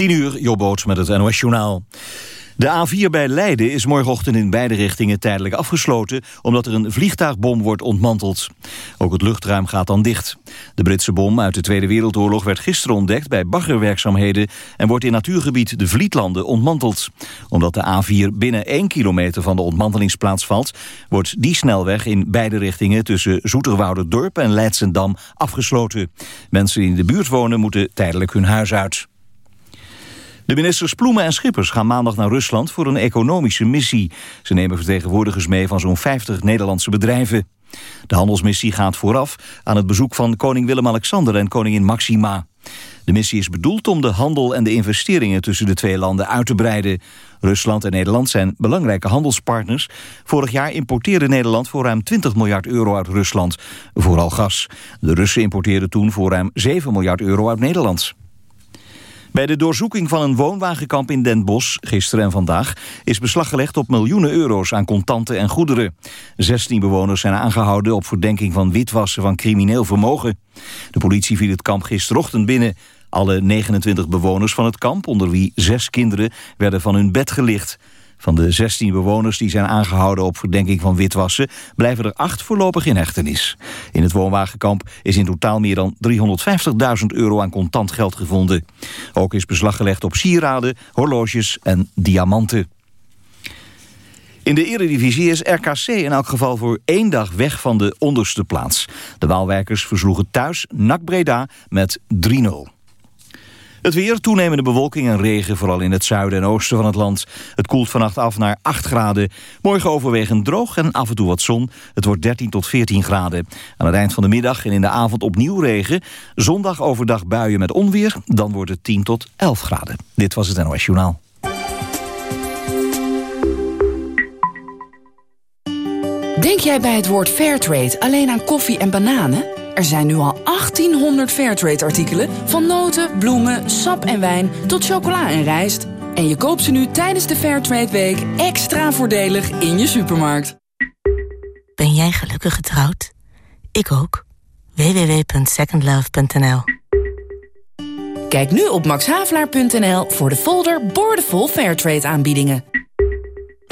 10 uur, Jobboot met het NOS Journaal. De A4 bij Leiden is morgenochtend in beide richtingen tijdelijk afgesloten... omdat er een vliegtuigbom wordt ontmanteld. Ook het luchtruim gaat dan dicht. De Britse bom uit de Tweede Wereldoorlog werd gisteren ontdekt... bij baggerwerkzaamheden en wordt in natuurgebied de Vlietlanden ontmanteld. Omdat de A4 binnen 1 kilometer van de ontmantelingsplaats valt... wordt die snelweg in beide richtingen tussen Zoeterwouderdorp en Leidsendam afgesloten. Mensen die in de buurt wonen moeten tijdelijk hun huis uit. De ministers Ploemen en Schippers gaan maandag naar Rusland voor een economische missie. Ze nemen vertegenwoordigers mee van zo'n 50 Nederlandse bedrijven. De handelsmissie gaat vooraf aan het bezoek van koning Willem-Alexander en koningin Maxima. De missie is bedoeld om de handel en de investeringen tussen de twee landen uit te breiden. Rusland en Nederland zijn belangrijke handelspartners. Vorig jaar importeerde Nederland voor ruim 20 miljard euro uit Rusland. Vooral gas. De Russen importeerden toen voor ruim 7 miljard euro uit Nederland. Bij de doorzoeking van een woonwagenkamp in Den Bosch, gisteren en vandaag, is beslag gelegd op miljoenen euro's aan contanten en goederen. 16 bewoners zijn aangehouden op verdenking van witwassen van crimineel vermogen. De politie viel het kamp gisterochtend binnen. Alle 29 bewoners van het kamp, onder wie zes kinderen, werden van hun bed gelicht. Van de 16 bewoners die zijn aangehouden op verdenking van witwassen... blijven er acht voorlopig in hechtenis. In het woonwagenkamp is in totaal meer dan 350.000 euro aan contant geld gevonden. Ook is beslag gelegd op sieraden, horloges en diamanten. In de eredivisie is RKC in elk geval voor één dag weg van de onderste plaats. De Waalwijkers versloegen thuis NAC Breda met 3-0. Het weer, toenemende bewolking en regen, vooral in het zuiden en oosten van het land. Het koelt vannacht af naar 8 graden. Morgen overwegend droog en af en toe wat zon. Het wordt 13 tot 14 graden. Aan het eind van de middag en in de avond opnieuw regen. Zondag overdag buien met onweer. Dan wordt het 10 tot 11 graden. Dit was het NOS Journaal. Denk jij bij het woord Fairtrade alleen aan koffie en bananen? Er zijn nu al 1800 Fairtrade-artikelen... van noten, bloemen, sap en wijn tot chocola en rijst. En je koopt ze nu tijdens de Fairtrade Week extra voordelig in je supermarkt. Ben jij gelukkig getrouwd? Ik ook. www.secondlove.nl Kijk nu op maxhavelaar.nl voor de folder Boordevol Fairtrade aanbiedingen.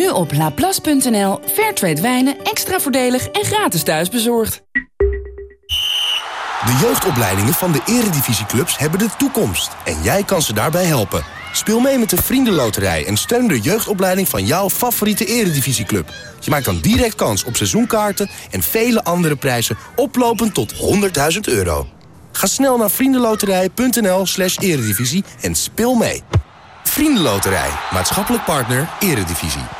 Nu op laplas.nl. Fairtrade wijnen extra voordelig en gratis thuisbezorgd. De jeugdopleidingen van de eredivisieclubs hebben de toekomst. En jij kan ze daarbij helpen. Speel mee met de Vriendenloterij en steun de jeugdopleiding van jouw favoriete eredivisieclub. Je maakt dan direct kans op seizoenkaarten en vele andere prijzen oplopend tot 100.000 euro. Ga snel naar vriendenloterij.nl slash eredivisie en speel mee. Vriendenloterij, maatschappelijk partner, eredivisie.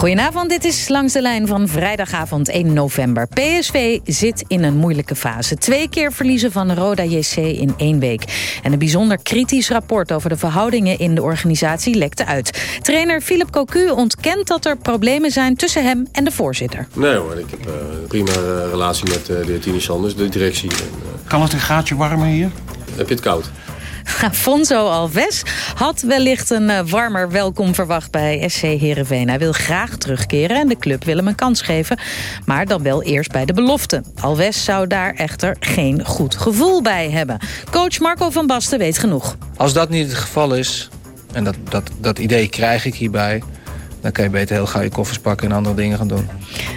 Goedenavond, dit is Langs de Lijn van vrijdagavond 1 november. PSV zit in een moeilijke fase. Twee keer verliezen van Roda JC in één week. En een bijzonder kritisch rapport over de verhoudingen in de organisatie lekte uit. Trainer Philip Cocu ontkent dat er problemen zijn tussen hem en de voorzitter. Nee hoor, ik heb uh, een prima relatie met uh, de heer Tini Sanders, de directie. En, kan het een gaatje warmer hier? Heb je het koud? Afonso Alves had wellicht een uh, warmer welkom verwacht bij SC Heerenveen. Hij wil graag terugkeren en de club wil hem een kans geven. Maar dan wel eerst bij de belofte. Alves zou daar echter geen goed gevoel bij hebben. Coach Marco van Basten weet genoeg. Als dat niet het geval is, en dat, dat, dat idee krijg ik hierbij... dan kan je beter heel gauw je koffers pakken en andere dingen gaan doen.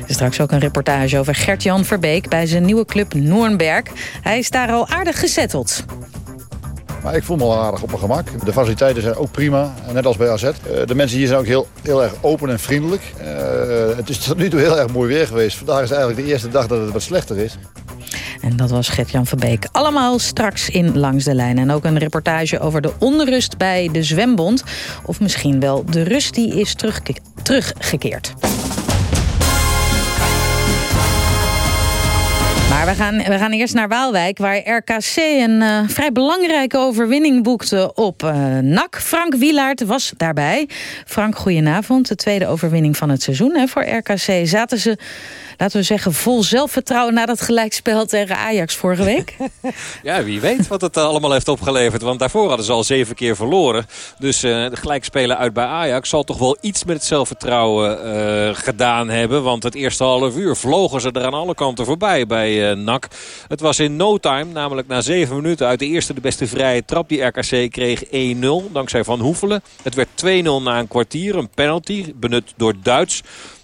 Er is straks ook een reportage over Gert-Jan Verbeek... bij zijn nieuwe club Noornberg. Hij is daar al aardig gezetteld. Maar ik voel me wel aardig op mijn gemak. De faciliteiten zijn ook prima, net als bij AZ. De mensen hier zijn ook heel, heel erg open en vriendelijk. Uh, het is tot nu toe heel erg mooi weer geweest. Vandaag is eigenlijk de eerste dag dat het wat slechter is. En dat was Gert-Jan Verbeek. Allemaal straks in Langs de Lijn. En ook een reportage over de onrust bij de zwembond. Of misschien wel de rust die is terugge teruggekeerd. Maar we gaan, we gaan eerst naar Waalwijk, waar RKC een uh, vrij belangrijke overwinning boekte op uh, NAC. Frank Wielaert was daarbij. Frank, goedenavond. De tweede overwinning van het seizoen hè, voor RKC. Zaten ze laten we zeggen, vol zelfvertrouwen... na dat gelijkspel tegen Ajax vorige week? ja, wie weet wat het allemaal heeft opgeleverd. Want daarvoor hadden ze al zeven keer verloren. Dus uh, de gelijkspelen uit bij Ajax zal toch wel iets met het zelfvertrouwen uh, gedaan hebben. Want het eerste half uur vlogen ze er aan alle kanten voorbij bij NAC. Het was in no time, namelijk na zeven minuten... uit de eerste de beste vrije trap die RKC kreeg 1-0. Dankzij Van Hoefelen. Het werd 2-0 na een kwartier. Een penalty benut door Duits.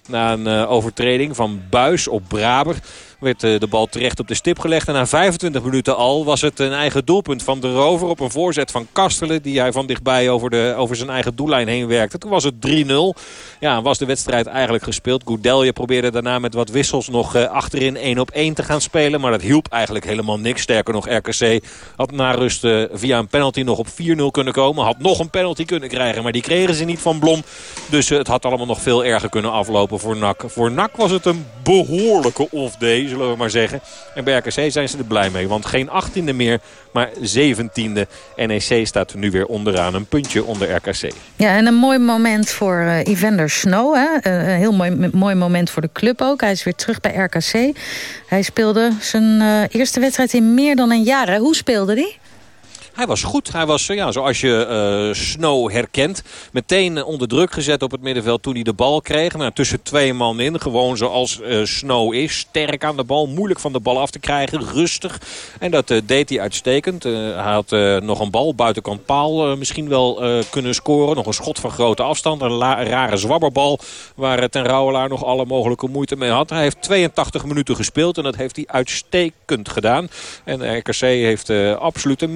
Na een uh, overtreding van Buis op Braber werd de bal terecht op de stip gelegd. En na 25 minuten al was het een eigen doelpunt van de rover op een voorzet van Kastelen. Die hij van dichtbij over, de, over zijn eigen doellijn heen werkte. Toen was het 3-0. Ja, was de wedstrijd eigenlijk gespeeld. Goudelje probeerde daarna met wat wissels nog uh, achterin 1 op 1 te gaan spelen. Maar dat hielp eigenlijk helemaal niks. Sterker nog, RKC had na rust uh, via een penalty nog op 4-0 kunnen komen. Had nog een penalty kunnen krijgen. Maar die kregen ze niet van Blom. Dus het had allemaal nog veel erger kunnen aflopen voor NAC. Voor NAC was het een behoorlijke off-day zullen we maar zeggen. En bij RKC zijn ze er blij mee. Want geen 18e meer, maar 17e. NEC staat nu weer onderaan een puntje onder RKC. Ja, en een mooi moment voor uh, Evander Snow. Hè? Een heel mooi, mooi moment voor de club ook. Hij is weer terug bij RKC. Hij speelde zijn eerste wedstrijd in meer dan een jaar. Hoe speelde hij? Hij was goed. Hij was, ja, zoals je uh, Snow herkent, meteen onder druk gezet op het middenveld toen hij de bal kreeg. Nou, tussen twee man in, gewoon zoals uh, Snow is. Sterk aan de bal, moeilijk van de bal af te krijgen, rustig. En dat deed hij uitstekend. hij had nog een bal, buitenkant paal misschien wel kunnen scoren. Nog een schot van grote afstand, een rare zwabberbal waar Ten Rouwelaar nog alle mogelijke moeite mee had. Hij heeft 82 minuten gespeeld en dat heeft hij uitstekend gedaan. En RKC heeft absoluut een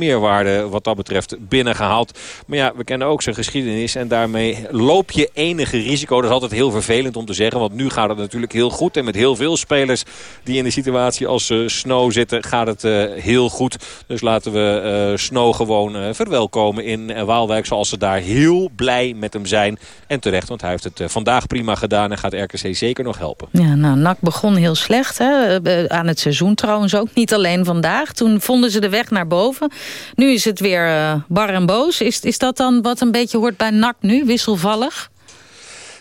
meerwaarde wat dat betreft binnengehaald. Maar ja, we kennen ook zijn geschiedenis. En daarmee loop je enige risico. Dat is altijd heel vervelend om te zeggen. Want nu gaat het natuurlijk heel goed. En met heel veel spelers die in de situatie als uh, Snow zitten gaat het uh, heel goed. Dus laten we Snow gewoon verwelkomen in Waalwijk. Zoals ze daar heel blij met hem zijn. En terecht, want hij heeft het vandaag prima gedaan. En gaat RKC zeker nog helpen. Ja, nou, NAC begon heel slecht. Hè? Aan het seizoen trouwens ook. Niet alleen vandaag. Toen vonden ze de weg naar boven. Nu is het weer uh, bar en boos. Is, is dat dan wat een beetje hoort bij NAC nu, wisselvallig?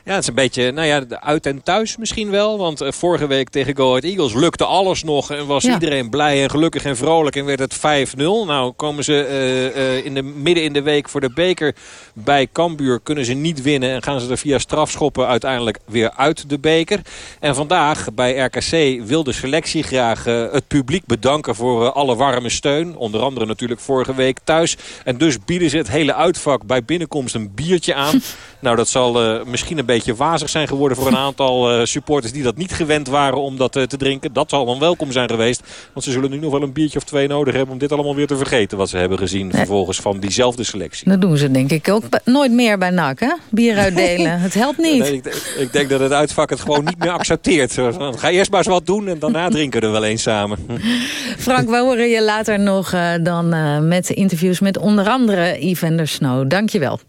Ja, het is een beetje nou ja, uit en thuis misschien wel. Want uh, vorige week tegen Go Ahead Eagles lukte alles nog. En was ja. iedereen blij en gelukkig en vrolijk. En werd het 5-0. Nou komen ze uh, uh, in de, midden in de week voor de beker bij Cambuur. Kunnen ze niet winnen. En gaan ze er via strafschoppen uiteindelijk weer uit de beker. En vandaag bij RKC wil de selectie graag het publiek bedanken voor alle warme steun. Onder andere natuurlijk vorige week thuis. En dus bieden ze het hele uitvak bij binnenkomst een biertje aan. nou dat zal misschien een beetje wazig zijn geworden voor een aantal uh, supporters die dat niet gewend waren om dat uh, te drinken. Dat zal dan welkom zijn geweest. Want ze zullen nu nog wel een biertje of twee nodig hebben om dit allemaal weer te vergeten. Wat ze hebben gezien nee. vervolgens van diezelfde selectie. Dat doen ze denk ik ook nooit meer bij NAC hè? Bier uitdelen. het helpt niet. Nee, ik, ik, denk dat het uitvak het gewoon niet meer accepteert. Ga eerst maar eens wat doen en daarna drinken we er wel eens samen. Frank, we horen je later nog uh, dan met interviews met onder andere Evander Snow. Dank je wel.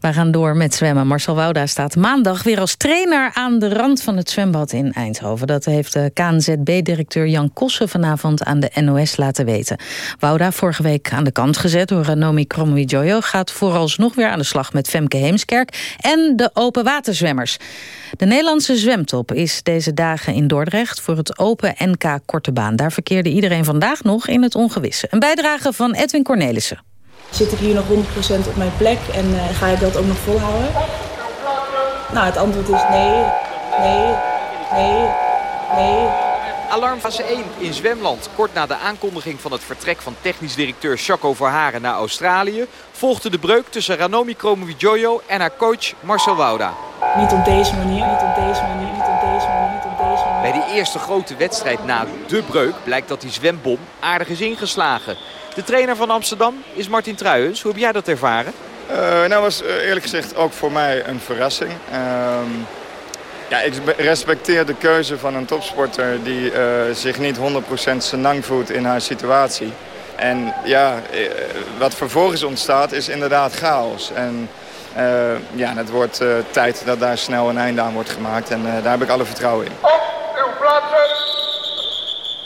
We gaan door met zwemmen. Marcel Wouda staat maandag weer als trainer aan de rand van het zwembad in Eindhoven. Dat heeft de KNZB-directeur Jan Kossen vanavond aan de NOS laten weten. Wouda, vorige week aan de kant gezet door Ranomi Kromowidjojo... gaat vooralsnog weer aan de slag met Femke Heemskerk en de open waterzwemmers. De Nederlandse zwemtop is deze dagen in Dordrecht voor het Open NK Korte Baan. Daar verkeerde iedereen vandaag nog in het ongewisse. Een bijdrage van Edwin Cornelissen. Zit ik hier nog 100% op mijn plek en uh, ga ik dat ook nog volhouden? Nou, het antwoord is nee, nee, nee, nee. Alarmfase 1 in Zwemland. Kort na de aankondiging van het vertrek van technisch directeur Chaco Verharen naar Australië... volgde de breuk tussen Ranomi Kromowidjojo en haar coach Marcel Wouda. Niet op deze manier, niet op deze manier, Bij de eerste grote wedstrijd na de breuk blijkt dat die zwembom aardig is ingeslagen. De trainer van Amsterdam is Martin Truijens. Hoe heb jij dat ervaren? Uh, nou was uh, eerlijk gezegd ook voor mij een verrassing. Uh, Ja, ik respecteer de keuze van een topsporter die uh, zich niet 100% senang voelt in haar situatie. En ja, wat vervolgens ontstaat is inderdaad chaos. En ja, het wordt tijd dat daar snel een einde aan wordt gemaakt. En daar heb ik alle vertrouwen in. Plaatsen.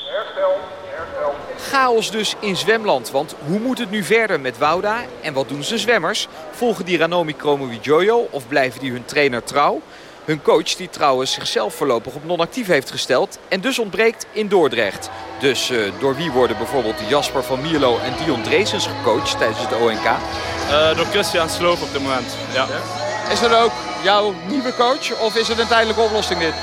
Herstel, herstel. Chaos dus in zwemland. Want hoe moet het nu verder met Wouda? En wat doen ze zwemmers? Volgen die Ranomi Kromowidjojo of blijven die hun trainer trouw? Hun coach die trouwens zichzelf voorlopig op non-actief heeft gesteld en dus ontbreekt in Dordrecht. Dus uh, door wie worden bijvoorbeeld Jasper van Mierlo en Dion Dreesens gecoacht tijdens het ONK? Uh, door Christian Sloof op dit moment, ja. ja. Is dat ook jouw nieuwe coach of is het een tijdelijke oplossing dit?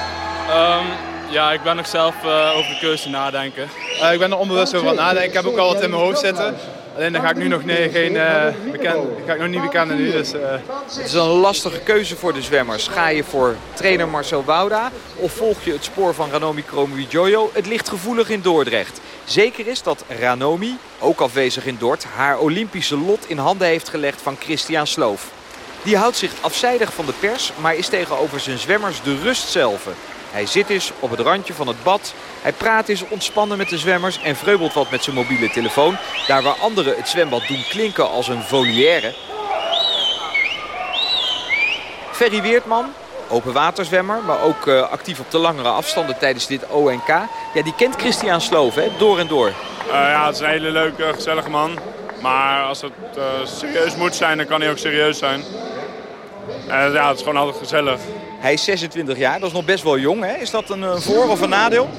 Um, ja, ik ben nog zelf uh, over de keuze nadenken. ik ben er onbewust over aan het nadenken. Ik heb ook al wat in mijn hoofd zitten. Alleen dan ga ik nu nog nee, geen uh, bekend, ga ik nog niet bekennen nu. Dus, uh... Het is een lastige keuze voor de zwemmers. Ga je voor trainer Marcel Wouda of volg je het spoor van Ranomi Kromowidjojo? Het ligt gevoelig in Dordrecht. Zeker is dat Ranomi, ook afwezig in Dort, haar Olympische lot in handen heeft gelegd van Christian Sloof. Die houdt zich afzijdig van de pers, maar is tegenover zijn zwemmers de rust zelf. Hij zit eens op het randje van het bad. Hij praat eens ontspannen met de zwemmers en vreubelt wat met zijn mobiele telefoon. Daar waar anderen het zwembad doen klinken als een volière. Ferry Weertman, open waterzwemmer, maar ook uh, actief op de langere afstanden tijdens dit ONK. Ja, die kent Christian Sloof, hè? door en door. Uh, ja, het is een hele leuke, gezellige man. Maar als het uh, serieus moet zijn, dan kan hij ook serieus zijn. Ja, het is gewoon altijd gezellig. Hij is 26 jaar, dat is nog best wel jong. Hè? Is dat een, een voor- of een nadeel?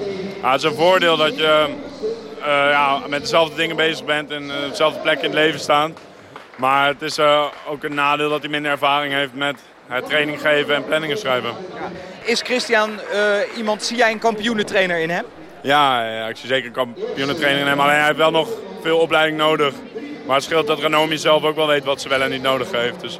Ja, het is een voordeel dat je uh, ja, met dezelfde dingen bezig bent en uh, dezelfde plek in het leven staat. Maar het is uh, ook een nadeel dat hij minder ervaring heeft met het training geven en planningen schrijven. Is Christian iemand, zie jij een kampioenentrainer in hem? Ja, ja, ik zie zeker een kampioenentrainer in hem. Alleen hij heeft wel nog veel opleiding nodig. Maar het scheelt dat Ranomi zelf ook wel weet wat ze wel en niet nodig heeft. Dus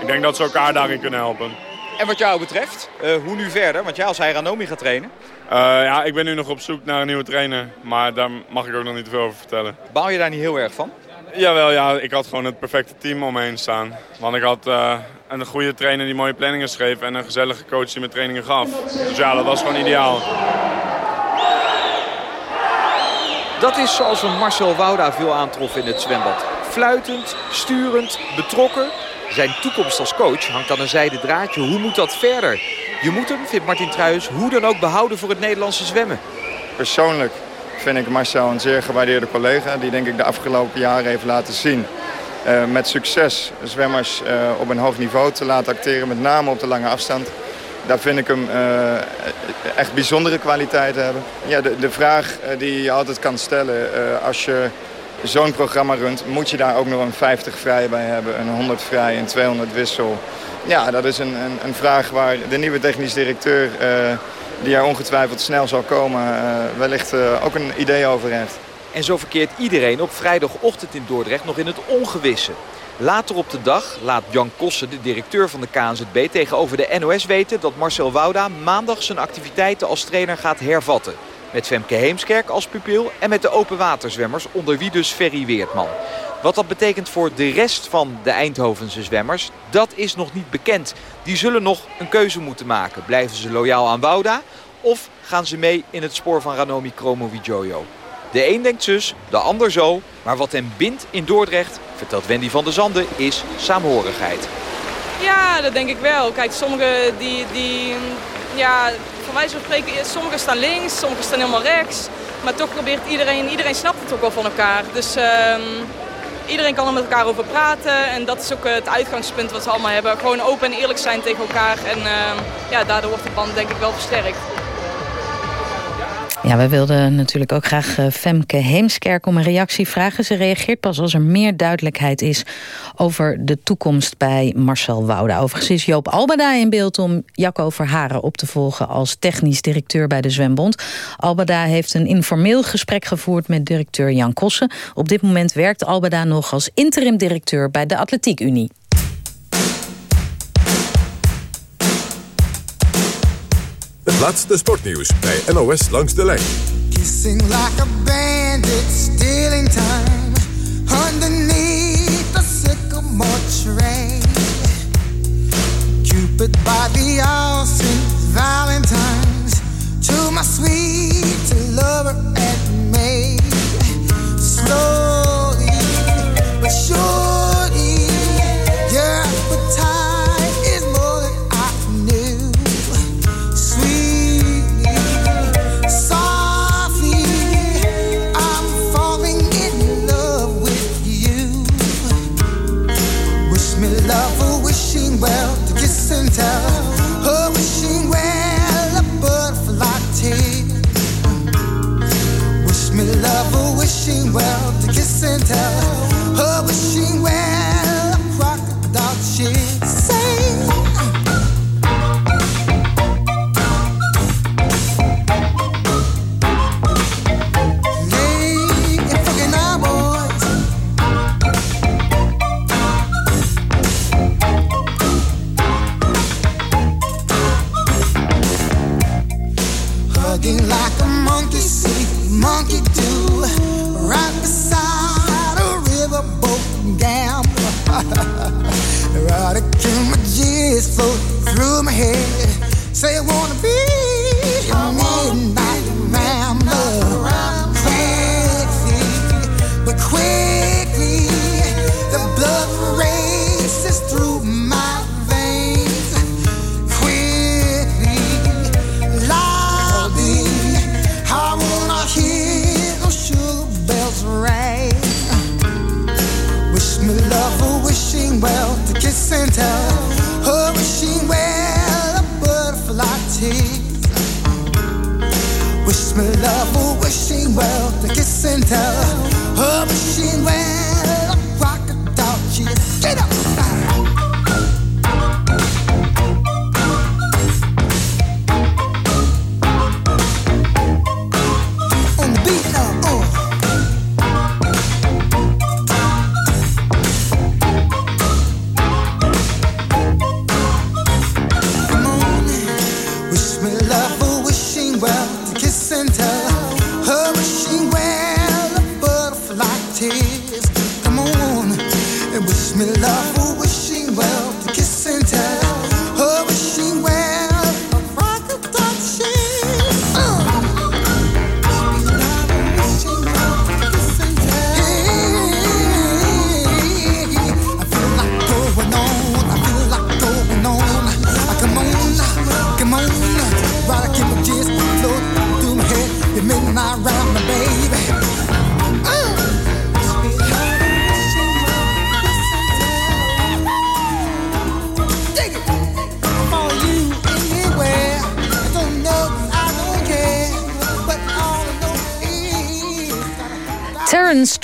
ik denk dat ze elkaar daarin kunnen helpen. En wat jou betreft, uh, hoe nu verder? Want jij als hij Ranomi gaat trainen? Uh, ja, ik ben nu nog op zoek naar een nieuwe trainer. Maar daar mag ik ook nog niet te veel over vertellen. Baal je daar niet heel erg van? Jawel, ja, ik had gewoon het perfecte team om me heen staan. Want ik had uh, een goede trainer die mooie planningen schreef... en een gezellige coach die me trainingen gaf. Dus ja, dat was gewoon ideaal. Dat is zoals we Marcel Wouda veel aantroffen in het zwembad. Fluitend, sturend, betrokken zijn toekomst als coach hangt aan een zijde draadje. Hoe moet dat verder? Je moet hem, vindt Martin Truijs, hoe dan ook behouden voor het Nederlandse zwemmen. Persoonlijk vind ik Marcel een zeer gewaardeerde collega... die denk ik de afgelopen jaren heeft laten zien... Uh, met succes zwemmers uh, op een hoog niveau te laten acteren, met name op de lange afstand. Daar vind ik hem uh, echt bijzondere kwaliteiten hebben. Ja, de, de vraag die je altijd kan stellen als je zo'n programma runt, moet je daar ook nog een 50 vrij bij hebben, een 100 vrij, een 200 wissel. Ja, dat is een, een, een vraag waar de nieuwe technisch directeur, uh, die er ongetwijfeld snel zal komen, uh, wellicht uh, ook een idee over heeft. En zo verkeert iedereen op vrijdagochtend in Dordrecht nog in het ongewisse. Later op de dag laat Jan Kossen, de directeur van de KNZB, tegenover de NOS weten dat Marcel Wouda maandag zijn activiteiten als trainer gaat hervatten. Met Femke Heemskerk als pupil en met de open waterzwemmers, onder wie dus Ferry Weertman. Wat dat betekent voor de rest van de Eindhovense zwemmers, dat is nog niet bekend. Die zullen nog een keuze moeten maken. Blijven ze loyaal aan Wouda of gaan ze mee in het spoor van Ranomi Kromowidjojo? De een denkt zus, de ander zo. Maar wat hem bindt in Dordrecht, vertelt Wendy van der Zanden, is saamhorigheid. Ja, dat denk ik wel. Kijk, sommigen die, die ja, van wijze van spreken, sommigen staan links, sommigen staan helemaal rechts. Maar toch probeert iedereen, iedereen snapt het ook wel van elkaar. Dus uh, iedereen kan er met elkaar over praten. En dat is ook het uitgangspunt wat we allemaal hebben. Gewoon open en eerlijk zijn tegen elkaar. En uh, ja, daardoor wordt de band denk ik wel versterkt. Ja, we wilden natuurlijk ook graag eh, Femke Heemskerk om een reactie vragen. Ze reageert pas als er meer duidelijkheid is over de toekomst bij Marcel Wouda. Overigens is Joop Albada in beeld om Jacco Verharen op te volgen als technisch directeur bij de Zwembond. Albada heeft een informeel gesprek gevoerd met directeur Jan Kossen. Op dit moment werkt Albada nog als interim directeur bij de Atletiek Unie. Het laatste sportnieuws bij NOS langs de lijn. Kissing like a bandit, stealing time underneath the sycamore tree. Cupid by the ocean Valentine's to my sweet lover and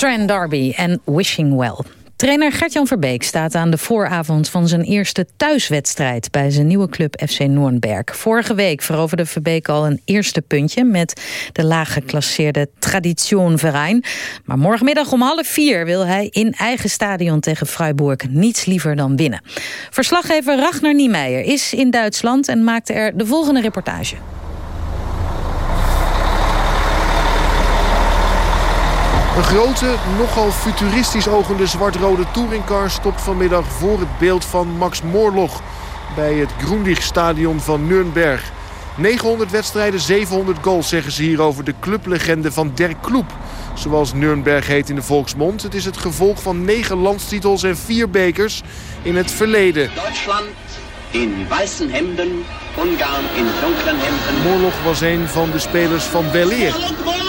Trent Darby en Wishing Well. Trainer Gertjan Verbeek staat aan de vooravond van zijn eerste thuiswedstrijd bij zijn nieuwe club FC Noornberg. Vorige week veroverde Verbeek al een eerste puntje met de laag geclasseerde Tradition. Maar morgenmiddag om half vier wil hij in eigen stadion tegen Freiburg niets liever dan winnen. Verslaggever Ragnar Niemeyer is in Duitsland en maakte er de volgende reportage. Een grote, nogal futuristisch ogende zwart-rode touringcar stopt vanmiddag voor het beeld van Max Moorlog bij het Grundig-stadion van Nürnberg. 900 wedstrijden, 700 goals zeggen ze hier over de clublegende van Der Kloep. Zoals Nürnberg heet in de volksmond. Het is het gevolg van negen landstitels en vier bekers in het verleden. Deutschland in weißen Hemden, Ungarn in dunklen Hemden. Moorlog was een van de spelers van Weleer. 2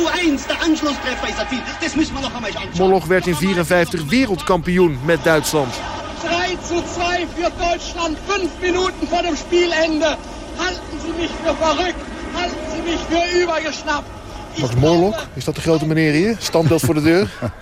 zu 1, der Anschlusstreffer ist. Das müssen wir noch einmal anschauen. Moorlog werd in 54 wereldkampioen met Duitsland. 3 zu 2 für Deutschland, fünf Minuten vor dem Spielende. Halten Sie mich für verrückt, halten Sie mich für übergeschnappt. Max Moorlog, is dat de grote meneer hier? Standbeeld voor de deur?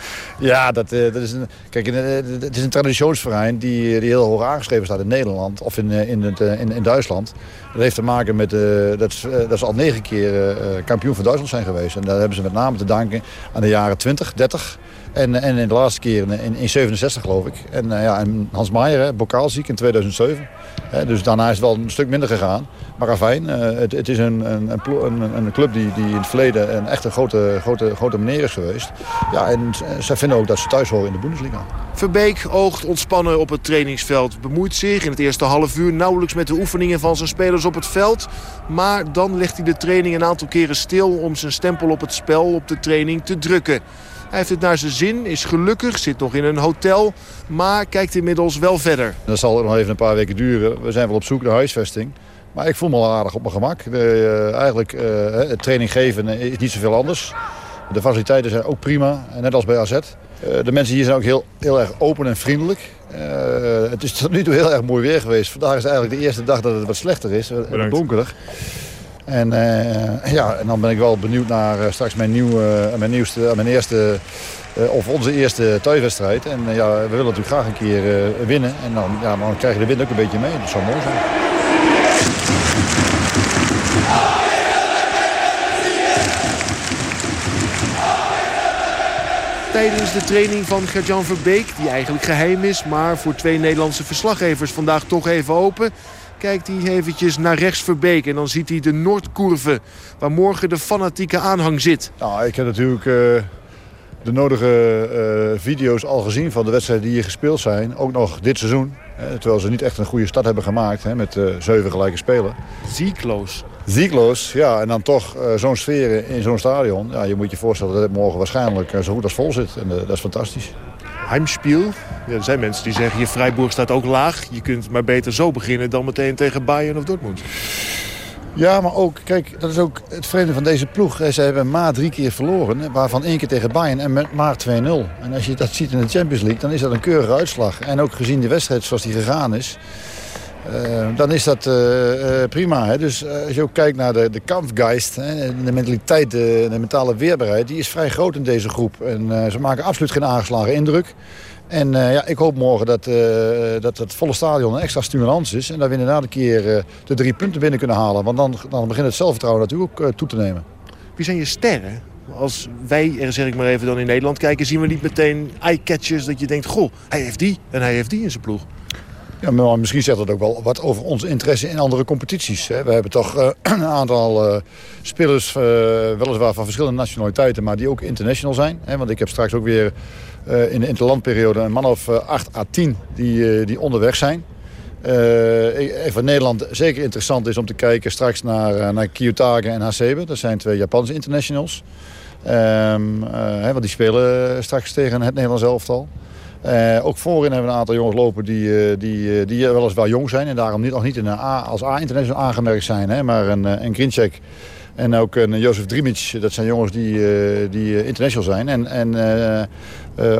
Ja, dat, eh, dat is een, kijk, eh, het is een traditionsverein die, die heel hoog aangeschreven staat in Nederland of in, eh, in, het, eh, in, in Duitsland. Dat heeft te maken met eh, dat, ze- eh, dat ze al negen keer eh, eh, kampioen van Duitsland zijn geweest. En daar hebben ze met name te danken aan de jaren 20, 30. En, en in de laatste keer in, in 67 geloof ik. En, ja, en Hans Maier, bokaalziek in 2007. Dus daarna is het wel een stuk minder gegaan. Maar afijn, het, het is een, een, een, een, club die, die in het verleden een echt een grote, grote, grote meneer is geweest. Ja, en zij vinden ook dat ze thuis horen in de Bundesliga. Verbeek oogt ontspannen op het trainingsveld. Bemoeit zich in het eerste half uur nauwelijks met de oefeningen van zijn spelers op het veld. Maar dan legt hij de training een aantal keren stil om zijn stempel op het spel op de training te drukken. Hij heeft het naar zijn zin, is gelukkig, zit nog in een hotel, maar kijkt inmiddels wel verder. Dat zal nog even een paar weken duren. We zijn wel op zoek naar huisvesting. Maar ik voel me al aardig op mijn gemak. De, uh, eigenlijk, uh, het training geven is niet zoveel anders. De faciliteiten zijn ook prima, net als bij AZ. Uh, de mensen hier zijn ook heel, heel erg open en vriendelijk. het is tot nu toe heel erg mooi weer geweest. Vandaag is eigenlijk de eerste dag dat het wat slechter is, donkerder. En, ja, en dan ben ik wel benieuwd naar straks mijn, nieuw, mijn, nieuwste, mijn eerste of onze eerste thuiswedstrijd. En ja, we willen natuurlijk graag een keer winnen. En dan, ja, dan krijg je de wind ook een beetje mee. Dat zou mooi zijn. Tijdens de training van Gertjan Verbeek, die eigenlijk geheim is... maar voor twee Nederlandse verslaggevers vandaag toch even open... kijkt hij eventjes naar rechts Verbeek en dan ziet hij de Noordkurve... waar morgen de fanatieke aanhang zit. Nou, ik heb natuurlijk uh, de nodige uh, video's al gezien van de wedstrijden die hier gespeeld zijn. Ook nog dit seizoen. terwijl ze niet echt een goede start hebben gemaakt hè, met uh, zeven gelijke spelen. Ziekloos. Ziekloos, ja. En dan toch uh, zo'n sfeer in zo'n stadion. Ja, je moet je voorstellen dat het morgen waarschijnlijk uh, zo goed als vol zit. En dat is fantastisch. Heimspiel. Ja, er zijn mensen die zeggen, je Freiburg staat ook laag. Je kunt maar beter zo beginnen dan meteen tegen Bayern of Dortmund. Ja, maar ook, kijk, dat is ook het vreemde van deze ploeg. Ze hebben maar drie keer verloren, waarvan één keer tegen Bayern en met maar 2-0. En als je dat ziet in de Champions League, dan is dat een keurige uitslag. En ook gezien de wedstrijd zoals die gegaan is... Uh, dan is dat uh, uh, prima. Hè? Dus als je ook kijkt naar de, de kampfgeist, hè, de mentaliteit, de, de, mentale weerbaarheid... die is vrij groot in deze groep. En ze maken absoluut geen aangeslagen indruk. En ja, ik hoop morgen dat, dat het volle stadion een extra stimulans is... en dat we inderdaad een keer de drie punten binnen kunnen halen. Want dan, dan begint het zelfvertrouwen natuurlijk ook toe te nemen. Wie zijn je sterren? Als wij er zeg ik maar even dan in Nederland kijken... zien we niet meteen eye-catchers dat je denkt... goh, hij heeft die en hij heeft die in zijn ploeg. Ja, maar misschien zegt dat ook wel wat over onze interesse in andere competities. Hè. We hebben toch uh, een aantal uh, spelers, uh, weliswaar van verschillende nationaliteiten... maar die ook international zijn. Hè. Want ik heb straks ook weer in de interlandperiode een man of 8 à 10 die, die onderweg zijn. voor Nederland zeker interessant is om te kijken straks naar, naar Kiyotake en Hasebe. Dat zijn twee Japanse internationals. Um, want die spelen straks tegen het Nederlands elftal. Uh, ook voorin hebben we een aantal jongens lopen die, uh, die, uh, die weliswaar jong zijn. En daarom niet, nog niet in een A, als A-international aangemerkt zijn. Hè, maar een, een en ook een Jozef Drimic. Dat zijn jongens die, die international zijn. En, en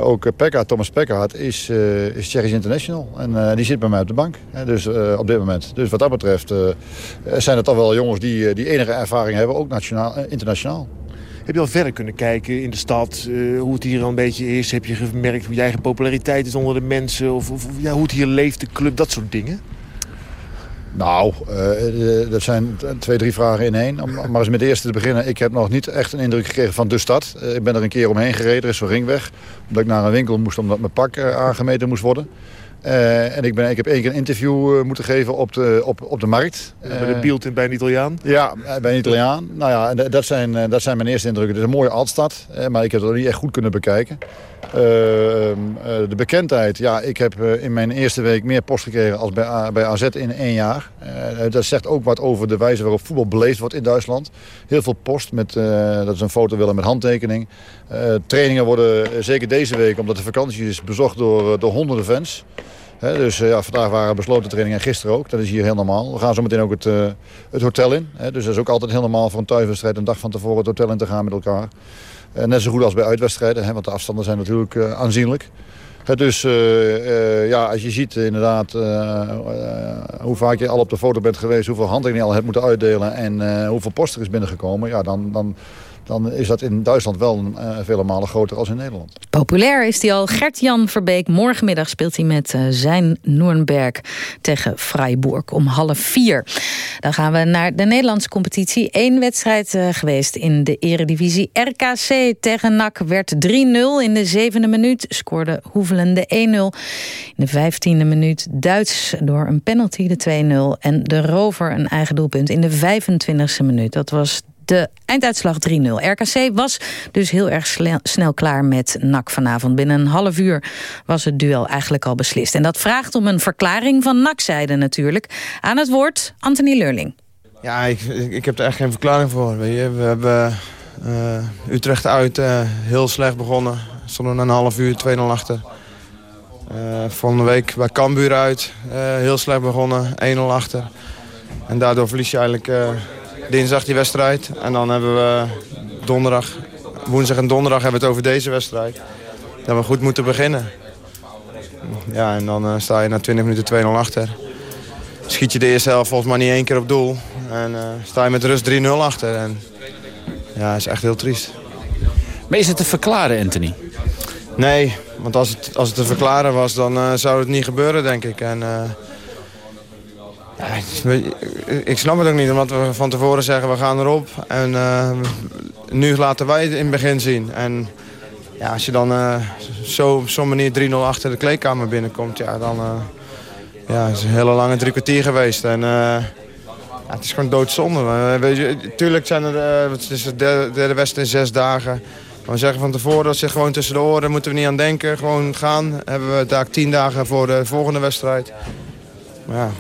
ook Pekka, Thomas Pekka is, is Tsjechisch international. En die zit bij mij op de bank. Hè, dus op dit moment. Dus wat dat betreft zijn het toch wel jongens die, die enige ervaring hebben. Ook nationaal, internationaal. Heb je al verder kunnen kijken in de stad, uh, hoe het hier al een beetje is? Heb je gemerkt hoe je eigen populariteit is onder de mensen? Of, of ja, hoe het hier leeft, de club, dat soort dingen? Nou, uh, dat zijn twee, drie vragen in één. Om maar eens met de eerste te beginnen. Ik heb nog niet echt een indruk gekregen van de stad. Uh, ik ben er een keer omheen gereden, er is zo'n ringweg. Omdat ik naar een winkel moest, omdat mijn pak aangemeten moest worden. Uh, en ik, ben, ik heb één keer een interview uh, moeten geven op de, op, op de markt. Bij de Bielt bij een Italiaan? Ja, bij een Italiaan. Nou ja, en dat zijn, dat zijn mijn eerste indrukken. Het is een mooie altstad, maar ik heb het nog niet echt goed kunnen bekijken. Ehm, de bekendheid, ja, ik heb in mijn eerste week meer post gekregen als bij, bij AZ in één jaar. dat zegt ook wat over de wijze waarop voetbal beleefd wordt in Duitsland. Heel veel post, met, dat is een foto willen met handtekening. trainingen worden zeker deze week, omdat de vakantie is, bezocht door, door honderden fans dus uh, ja, vandaag waren besloten trainingen en gisteren ook. Dat is hier heel normaal. We gaan zo meteen ook het, uh, het hotel in. dus dat is ook altijd heel normaal voor een thuiswedstrijd... een dag van tevoren het hotel in te gaan met elkaar. Uh, net zo goed als bij uitwedstrijden, want de afstanden zijn natuurlijk aanzienlijk. dus ja, als je ziet inderdaad hoe vaak je al op de foto bent geweest... hoeveel handtekeningen je al hebt moeten uitdelen... en hoeveel post er is binnengekomen... Ja, dan, dan, dan is dat in Duitsland wel uh, vele malen groter als in Nederland. Populair is die al. Gert-Jan Verbeek. Morgenmiddag speelt hij met uh, zijn Nuremberg tegen Freiburg om half vier. Dan gaan we naar de Nederlandse competitie. Eén wedstrijd uh, geweest in de eredivisie. RKC tegen NAC werd 3-0 in de zevende minuut. Scoorde Hoevelen de 1-0. In de vijftiende minuut Duits door een penalty de 2-0. En de Rover een eigen doelpunt in de 25e minuut. Dat was de einduitslag 3-0. RKC was dus heel erg snel klaar met NAC vanavond. Binnen een half uur was het duel eigenlijk al beslist. En dat vraagt om een verklaring van NAC-zijde natuurlijk. Aan het woord Anthony Leurling. Ja, ik, ik heb er echt geen verklaring voor. We hebben uh, Utrecht uit uh, heel slecht begonnen. Stonden een half uur 2-0 achter. Uh, volgende week bij Cambuur uit. heel slecht begonnen, 1-0 achter. En daardoor verlies je eigenlijk dinsdag die wedstrijd. En dan hebben we donderdag, woensdag en donderdag hebben we het over deze wedstrijd. Dat we goed moeten beginnen. Ja, en dan uh, sta je na 20 minuten 2-0 achter. Schiet je de eerste helft volgens mij niet één keer op doel. En uh, sta je met rust 3-0 achter. En ja, dat is echt heel triest. Maar is het te verklaren, Anthony? Nee, want als het, als het te verklaren was, dan uh, zou het niet gebeuren, denk ik. En, ik snap het ook niet, omdat we van tevoren zeggen we gaan erop. En uh, nu laten wij het in het begin zien. En ja, als je dan uh, zo op zo'n manier 3-0 achter de kleedkamer binnenkomt... Ja, dan uh, ja, het is een hele lange drie kwartier geweest. En het is gewoon doodzonde. Weet je, tuurlijk zijn er, het is de derde, wedstrijd in zes dagen... We zeggen van tevoren dat ze gewoon tussen de oren moeten we niet aan denken. Gewoon gaan. Hebben we daar tien dagen voor de volgende wedstrijd. Maar ja,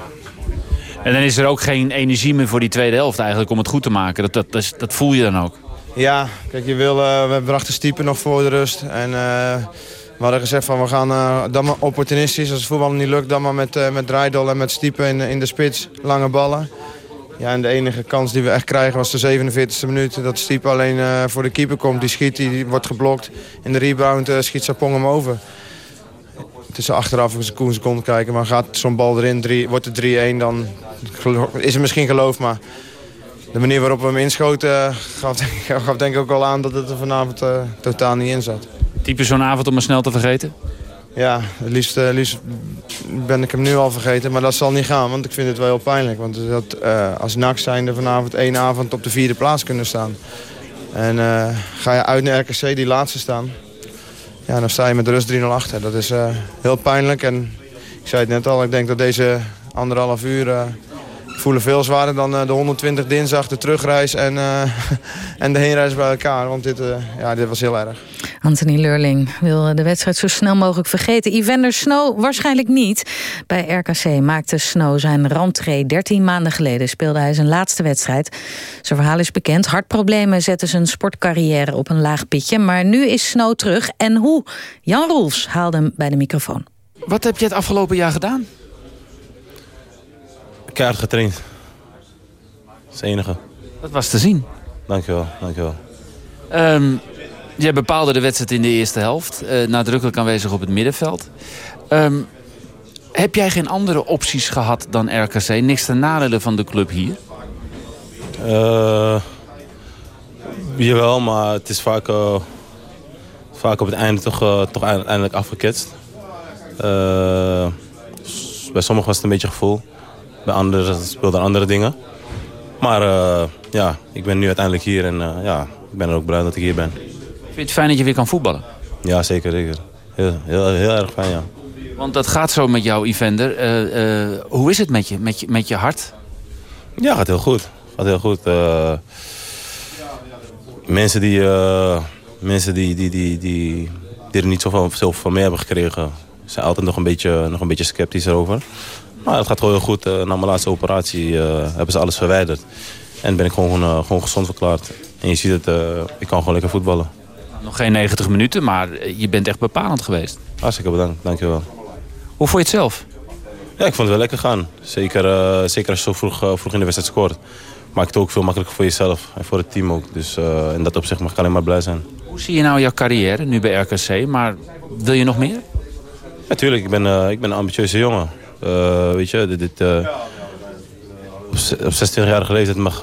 en dan is er ook geen energie meer voor die tweede helft eigenlijk om het goed te maken. Dat, dat, dat, voel je dan ook. Ja, kijk, je wil, uh, we brachten Stiepen nog voor de rust. En uh, we hadden gezegd van we gaan uh, dan maar opportunistisch. Als het voetbal niet lukt, dan maar met, met Draaidol en met Stiepen in, in de spits. Lange ballen. Ja, en de enige kans die we echt krijgen was de 47e minuut. Dat Stiepen alleen voor de keeper komt. Die schiet, die wordt geblokt. In de rebound schiet Sapong hem over. Het is achteraf eens een seconde kijken. Maar gaat zo'n bal erin, drie, wordt het 3-1, dan is er misschien geloof. Maar de manier waarop we hem inschoten gaf, gaf denk ik ook al aan dat het er vanavond uh, totaal niet in zat. Type zo'n avond om maar snel te vergeten? Ja, het liefst, uh, liefst ben ik hem nu al vergeten. Maar dat zal niet gaan, want ik vind het wel heel pijnlijk. Want dat, uh, als NAC zijnde vanavond één avond op de vierde plaats kunnen staan. En ga je uit naar RKC die laatste staan ja, dan sta je met de rust 3-0 achter. Dat is uh, heel pijnlijk. En ik zei het net al, ik denk dat deze anderhalf uur uh, voelen veel zwaarder dan uh, de 120 dinsdag, de terugreis en, en de heenreis bij elkaar. Want dit, ja, dit was heel erg. Anthony Leurling wil de wedstrijd zo snel mogelijk vergeten. Evander Snow waarschijnlijk niet. Bij RKC maakte Snow zijn rentree 13 maanden geleden. Speelde hij zijn laatste wedstrijd. Zijn verhaal is bekend. Hartproblemen zetten zijn sportcarrière op een laag pitje. Maar nu is Snow terug. En hoe? Jan Roels haalde hem bij de microfoon. Wat heb je het afgelopen jaar gedaan? Keihard getraind. Dat is het enige. Dat was te zien. Dankjewel, dankjewel. Um, Jij bepaalde de wedstrijd in de eerste helft. Uh, nadrukkelijk aanwezig op het middenveld. Um, heb jij geen andere opties gehad dan RKC? Niks ten nadele van de club hier? Uh, jawel, maar het is vaak, uh, vaak op het einde toch, uh, toch eindelijk afgeketst. bij sommigen was het een beetje gevoel. Bij anderen speelden andere dingen. Maar ja, ik ben nu uiteindelijk hier en ja, ik ben er ook blij dat ik hier ben. Vind je het fijn dat je weer kan voetballen? Ja, zeker. zeker. Heel, heel, heel erg fijn, ja. Want dat gaat zo met jou, Evander. Uh, uh, hoe is het met je, met je, met je hart? Ja, gaat heel goed. Gaat heel goed. Uh, mensen die, mensen die, die, die, die, die er niet zoveel, zoveel van mee hebben gekregen... zijn altijd nog een beetje, nog een beetje sceptisch erover. Maar het gaat gewoon heel goed. na mijn laatste operatie hebben ze alles verwijderd. En ben ik gewoon, gewoon gezond verklaard. En je ziet het, ik kan gewoon lekker voetballen. Nog geen 90 minuten, maar je bent echt bepalend geweest. Hartstikke bedankt, dankjewel. Hoe vond je het zelf? Ja, ik vond het wel lekker gaan. Zeker, uh, zeker als je zo vroeg, uh, vroeg in de wedstrijd scoort. Maakt het ook veel makkelijker voor jezelf en voor het team ook. Dus uh, in dat opzicht mag ik alleen maar blij zijn. Hoe zie je nou jouw carrière, nu bij RKC? Maar wil je nog meer? Natuurlijk, ik, ben, ik ben een ambitieuze jongen. Weet je, dit, dit op 26-jarige leeftijd mag,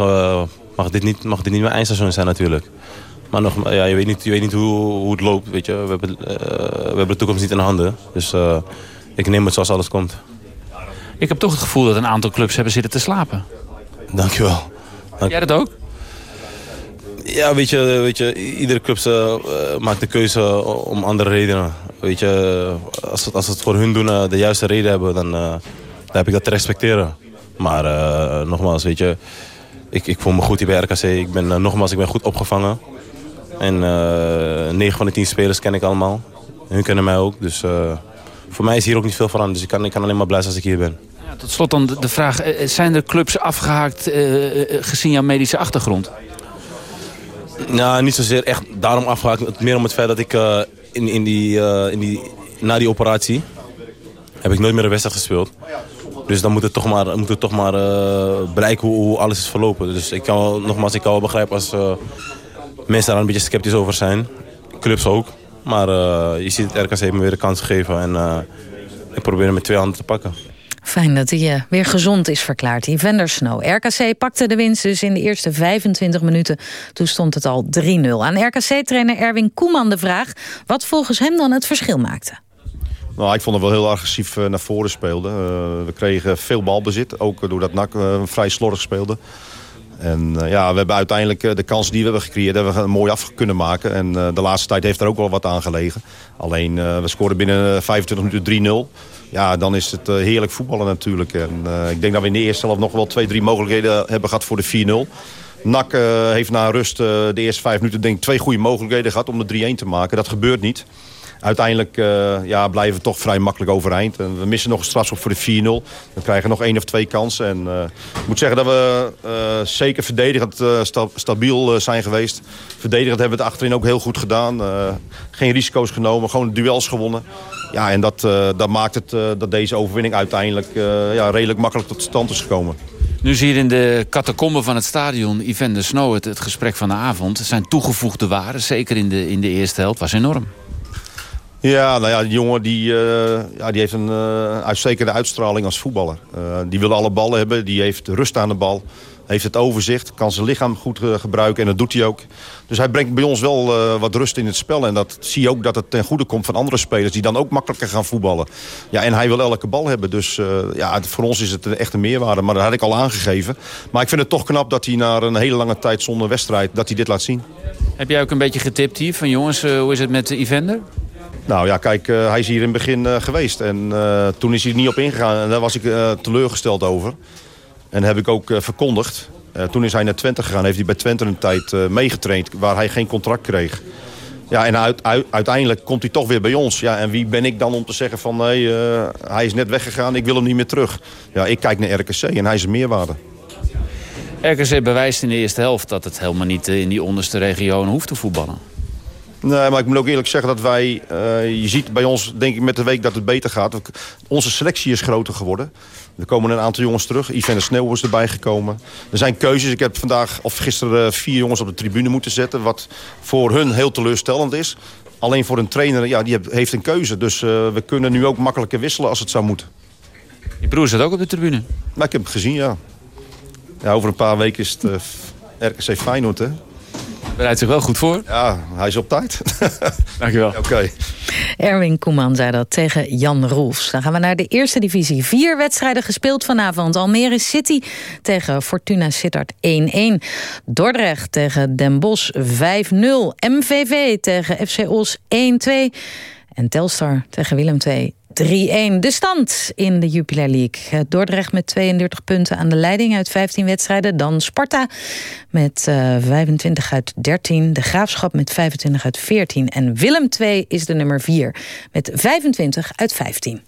mag, dit niet, mag dit niet mijn eindstation zijn natuurlijk. Maar nog, ja, je weet niet, je weet niet hoe, hoe het loopt. Weet je. We, hebben, uh, we hebben de toekomst niet in handen. Dus uh, ik neem het zoals alles komt. Ik heb toch het gevoel dat een aantal clubs hebben zitten te slapen. Dankjewel. Dank... Jij dat ook? Ja, weet je, weet je iedere club uh, maakt de keuze om andere redenen. Weet je, als ze als het voor hun doen de juiste reden hebben, dan, dan heb ik dat te respecteren. Maar nogmaals, weet je, ik, ik voel me goed hier bij RKC. Ik ben, nogmaals, ik ben goed opgevangen. En uh, 9 van de 10 spelers ken ik allemaal. Hun kennen mij ook. Dus voor mij is hier ook niet veel veranderd. Dus ik kan, ik kan alleen maar blij zijn als ik hier ben. Ja, tot slot dan de, vraag. Zijn er clubs afgehaakt gezien jouw medische achtergrond? Nou, niet zozeer echt daarom afgehaakt. Meer om het feit dat ik uh, in, in die, in die, na die operatie... heb ik nooit meer een wedstrijd gespeeld. Dus dan moet het toch maar, moet het toch maar bereiken hoe, hoe, alles is verlopen. Dus ik kan wel, nogmaals, ik kan wel begrijpen als mensen daar een beetje sceptisch over zijn. Clubs ook. Maar je ziet het RKC me weer de kans geven. En ik probeer hem met twee handen te pakken. Fijn dat hij uh, weer gezond is verklaard, Evander Snow. RKC pakte de winst dus in de eerste 25 minuten. Toen stond het al 3-0. Aan RKC-trainer Erwin Koeman de vraag... wat volgens hem dan het verschil maakte. Nou, ik vond het wel heel agressief naar voren speelde. we kregen veel balbezit, ook doordat NAC vrij slordig speelde. En ja, we hebben uiteindelijk de kans die we hebben gecreëerd... hebben we mooi af kunnen maken. En de laatste tijd heeft er ook wel wat aan gelegen. Alleen, we scoren binnen 25 minuten 3-0. Ja, dan is het heerlijk voetballen natuurlijk. En ik denk dat we in de eerste helft nog wel twee, drie mogelijkheden hebben gehad voor de 4-0. NAC heeft na rust de eerste vijf minuten denk twee goede mogelijkheden gehad om de 3-1 te maken. Dat gebeurt niet uiteindelijk ja, blijven we toch vrij makkelijk overeind. En we missen nog een strafschop voor de 4-0. We krijgen nog één of twee kansen. En, ik moet zeggen dat we zeker verdedigend sta stabiel zijn geweest. Verdedigend hebben we het achterin ook heel goed gedaan. geen risico's genomen, gewoon duels gewonnen. Ja, en dat, dat maakt het dat deze overwinning uiteindelijk ja, redelijk makkelijk tot stand is gekomen. Nu zie je in de catacomben van het stadion Yvonne de Snow het, het gesprek van de avond. Zijn toegevoegde waarden, zeker in de, in de eerste helft, was enorm. Ja, nou ja, die jongen die, uh, ja, die heeft een uh, uitstekende uitstraling als voetballer. Uh, die wil alle ballen hebben, die heeft rust aan de bal. Heeft het overzicht, kan zijn lichaam goed gebruiken en dat doet hij ook. Dus hij brengt bij ons wel wat rust in het spel. En dat zie je ook dat het ten goede komt van andere spelers... die dan ook makkelijker gaan voetballen. Ja, en hij wil elke bal hebben. Dus ja, voor ons is het echt een meerwaarde. Maar dat had ik al aangegeven. Maar ik vind het toch knap dat hij na een hele lange tijd zonder wedstrijd... dat hij dit laat zien. Heb jij ook een beetje getipt hier van jongens, hoe is het met Evander? Nou ja, kijk, uh, hij is hier in het begin uh, geweest. En uh, toen is hij er niet op ingegaan. En daar was ik teleurgesteld over. En heb ik ook verkondigd. toen is hij naar Twente gegaan. Heeft hij bij Twente een tijd meegetraind. Waar hij geen contract kreeg. Ja, en uit, uit, uiteindelijk komt hij toch weer bij ons. Ja, en wie ben ik dan om te zeggen van... nee, hij is net weggegaan, ik wil hem niet meer terug. Ja, ik kijk naar RKC en hij is een meerwaarde. RKC bewijst in de eerste helft dat het helemaal niet in die onderste regionen hoeft te voetballen. Nee, maar ik moet ook eerlijk zeggen dat wij... Uh, je ziet bij ons, denk ik, met de week dat het beter gaat. Onze selectie is groter geworden. Er komen een aantal jongens terug. Yvan de Sneeuw is erbij gekomen. Er zijn keuzes. Ik heb vandaag of gisteren vier jongens op de tribune moeten zetten. Wat voor hun heel teleurstellend is. Alleen voor een trainer, ja, die heeft een keuze. Dus uh, we kunnen nu ook makkelijker wisselen als het zou moeten. Je broer zit ook op de tribune? Maar ik heb hem gezien, ja. ja over een paar weken is het uh, RKC Feyenoord, hè. Bereidt zich wel goed voor. Ja, hij is op tijd. Dankjewel. Oké. Erwin Koeman zei dat tegen Jan Roels. Dan gaan we naar de eerste divisie. Vier wedstrijden gespeeld vanavond. Almere City tegen Fortuna Sittard 1-1. Dordrecht tegen Den Bosch 5-0. MVV tegen FC Os 1-2. En Telstar tegen Willem 2 3-1 de stand in de Jupiler League. Dordrecht met 32 punten aan de leiding uit 15 wedstrijden. Dan Sparta met uh, 25 uit 13. De Graafschap met 25 uit 14. En Willem 2 is de nummer 4 met 25 uit 15.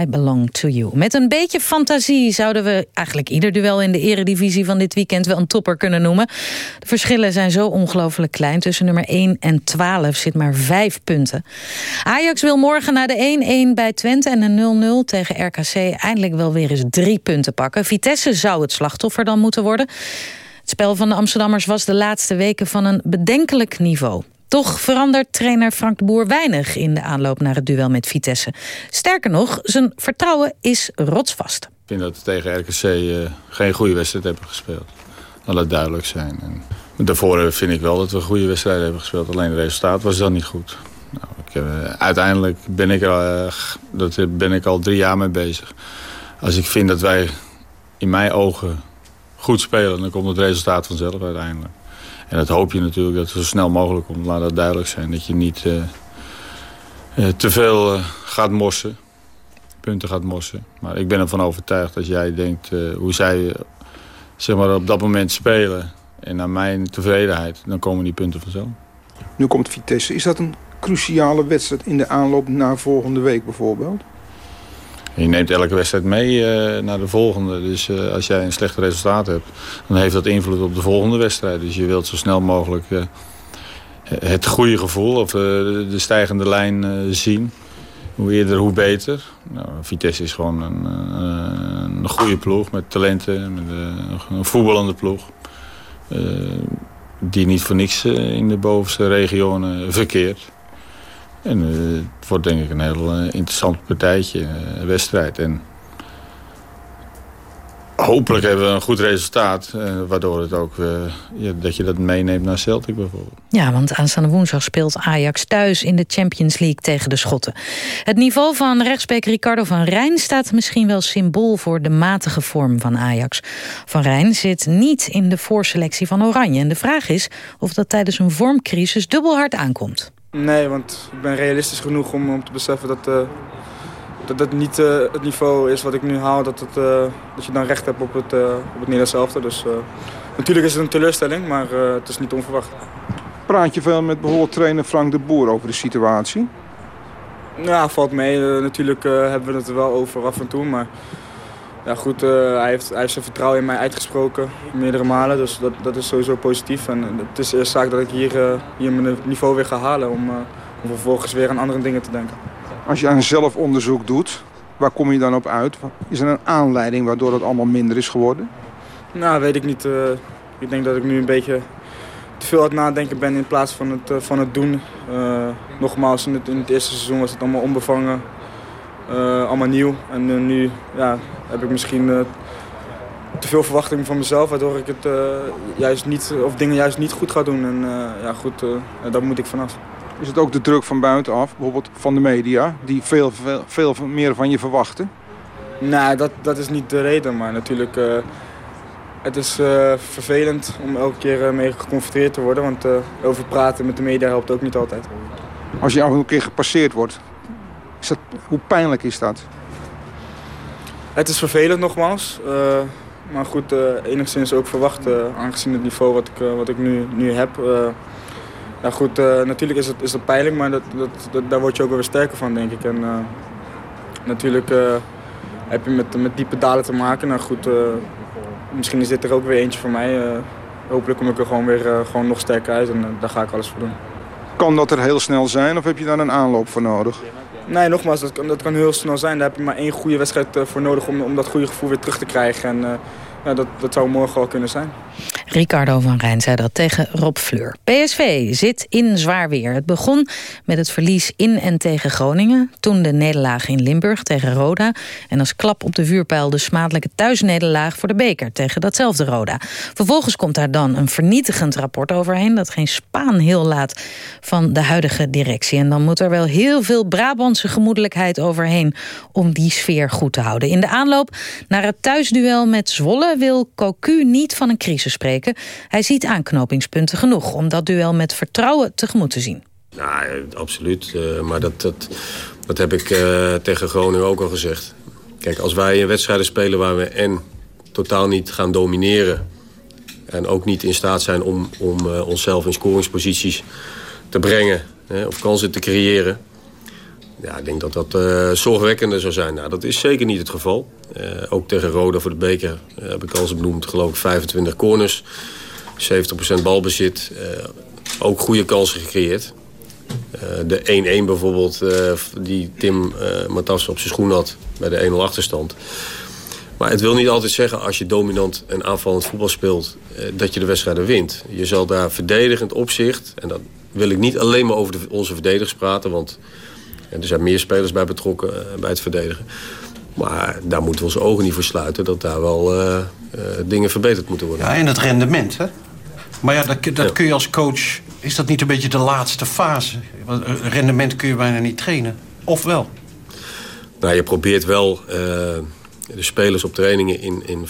I belong to you. Met een beetje fantasie zouden we eigenlijk ieder duel in de eredivisie van dit weekend wel een topper kunnen noemen. De verschillen zijn zo ongelooflijk klein. Tussen nummer 1 en 12 zit maar 5 punten. Ajax wil morgen naar de 1-1 bij Twente en een 0-0 tegen RKC eindelijk wel weer eens drie punten pakken. Vitesse zou het slachtoffer dan moeten worden. Het spel van de Amsterdammers was de laatste weken van een bedenkelijk niveau. Toch verandert trainer Frank de Boer weinig in de aanloop naar het duel met Vitesse. Sterker nog, zijn vertrouwen is rotsvast. Ik vind dat we tegen RKC eh, geen goede wedstrijd hebben gespeeld. Dat laat duidelijk zijn. En daarvoor vind ik wel dat we goede wedstrijd hebben gespeeld. Alleen het resultaat was dan niet goed. Nou, ik, eh, uiteindelijk ben ik, eh, dat ben ik al drie jaar mee bezig. Als ik vind dat wij in mijn ogen goed spelen... dan komt het resultaat vanzelf uiteindelijk. En dat hoop je natuurlijk dat het zo snel mogelijk komt. Laat dat duidelijk zijn. Dat je niet eh, eh, te veel eh, gaat morsen. Punten gaat morsen. Maar ik ben ervan overtuigd als jij denkt hoe zij zeg maar, op dat moment spelen... en naar mijn tevredenheid, dan komen die punten vanzelf. Nu komt Vitesse. Is dat een cruciale wedstrijd in de aanloop naar volgende week bijvoorbeeld? Je neemt elke wedstrijd mee eh, naar de volgende. Dus eh, als jij een slecht resultaat hebt, dan heeft dat invloed op de volgende wedstrijd. Dus je wilt zo snel mogelijk eh, het goede gevoel of de de stijgende lijn zien. Hoe eerder, hoe beter. Nou, Vitesse is gewoon een, een goede ploeg met talenten, een voetballende ploeg. Die niet voor niks in de bovenste regionen verkeert. En eh, het wordt denk ik een heel eh, interessant partijtje, eh, wedstrijd. En hopelijk hebben we een goed resultaat. waardoor het ook, dat je dat meeneemt naar Celtic bijvoorbeeld. Ja, want aanstaande woensdag speelt Ajax thuis in de Champions League tegen de Schotten. Het niveau van rechtsback Ricardo van Rijn staat misschien wel symbool voor de matige vorm van Ajax. Van Rijn zit niet in de voorselectie van Oranje. En de vraag is of dat tijdens een vormcrisis dubbel hard aankomt. Nee, want ik ben realistisch genoeg om, om te beseffen dat, eh, dat het niet eh, het niveau is wat ik nu haal, dat, het, eh, dat je dan recht hebt op het, uh, op het Nederlands elftal. Dus natuurlijk is het een teleurstelling, maar het is niet onverwacht. Praat je veel met bijvoorbeeld trainer Frank de Boer over de situatie? Ja, valt mee. natuurlijk hebben we het er wel over af en toe, maar ja, goed, hij, heeft, hij heeft zijn vertrouwen in mij uitgesproken meerdere malen. Dus dat, dat is sowieso positief. En het is eerst zaak dat ik hier, hier mijn niveau weer ga halen om, om vervolgens weer aan andere dingen te denken. Als je een zelfonderzoek doet, waar kom je dan op uit? Is er een aanleiding waardoor het allemaal minder is geworden? Nou, weet ik niet. Ik denk dat ik nu een beetje te veel aan het nadenken ben in plaats van het, van het doen. Nogmaals, in het, in het, eerste seizoen was het allemaal onbevangen. Allemaal nieuw. En nu ja, heb ik misschien te veel verwachtingen van mezelf, waardoor ik het juist niet, of dingen juist niet goed ga doen. En ja, goed, daar moet ik vanaf. Is het ook de druk van buitenaf, bijvoorbeeld van de media, die veel, veel, veel meer van je verwachten? Nee, dat, dat is niet de reden, maar natuurlijk... Uh, het is uh, vervelend om elke keer uh, mee geconfronteerd te worden, want over praten met de media helpt ook niet altijd. Als je af een keer gepasseerd wordt, is dat, hoe pijnlijk is dat? Het is vervelend nogmaals, maar goed, enigszins ook verwacht, aangezien het niveau wat ik, wat ik nu, nu heb... Ja goed, natuurlijk is het, is het pijnlijk, maar dat, dat, daar word je ook weer sterker van, denk ik. En natuurlijk heb je met, met diepe dalen te maken. Nou goed, misschien is dit er ook weer eentje voor mij. hopelijk kom ik er gewoon weer gewoon nog sterker uit en daar ga ik alles voor doen. Kan dat er heel snel zijn of heb je daar een aanloop voor nodig? Nee, nogmaals, dat kan, dat kan heel snel zijn. Daar heb je maar één goede wedstrijd voor nodig om, om dat goede gevoel weer terug te krijgen. En ja, dat, dat zou morgen al kunnen zijn. Ricardo van Rijn zei dat tegen Rob Fleur. PSV zit in zwaar weer. Het begon met het verlies in en tegen Groningen. Toen de nederlaag in Limburg tegen Roda. En als klap op de vuurpijl de smadelijke thuisnederlaag voor de beker tegen datzelfde Roda. Vervolgens komt daar dan een vernietigend rapport overheen... dat geen spaan heel laat van de huidige directie. En dan moet er wel heel veel Brabantse gemoedelijkheid overheen... om die sfeer goed te houden. In de aanloop naar het thuisduel met Zwolle wil Cocu niet van een crisis spreken hij ziet aanknopingspunten genoeg om dat duel met vertrouwen tegemoet te zien. Nou, absoluut. Uh, maar dat, dat, dat heb ik uh, tegen Groningen ook al gezegd. Kijk, als wij in wedstrijden spelen waar we en totaal niet gaan domineren... en ook niet in staat zijn om, om onszelf in scoringsposities te brengen... Hè, of kansen te creëren... Ja, ik denk dat dat uh, zorgwekkender zou zijn. Nou, dat is zeker niet het geval. Uh, ook tegen Roda voor de beker uh, heb ik al eens benoemd. Geloof ik 25 corners, 70% balbezit. ook goede kansen gecreëerd. de 1-1 bijvoorbeeld, die Tim Matas op zijn schoen had bij de 1-0 achterstand. Maar het wil niet altijd zeggen als je dominant en aanvallend voetbal speelt... dat je de wedstrijden wint. Je zal daar verdedigend opzicht... en dan wil ik niet alleen maar over de, onze verdedigers praten... want en er zijn meer spelers bij betrokken eh, bij het verdedigen. Maar daar moeten we onze ogen niet voor sluiten... dat daar wel uh, uh, dingen verbeterd moeten worden. Ja, en het rendement, hè? Maar ja, dat, dat kun je als coach... Is dat niet een beetje de laatste fase? Want rendement kun je bijna niet trainen. Of wel? Nou, je probeert wel uh, de spelers op trainingen... in, in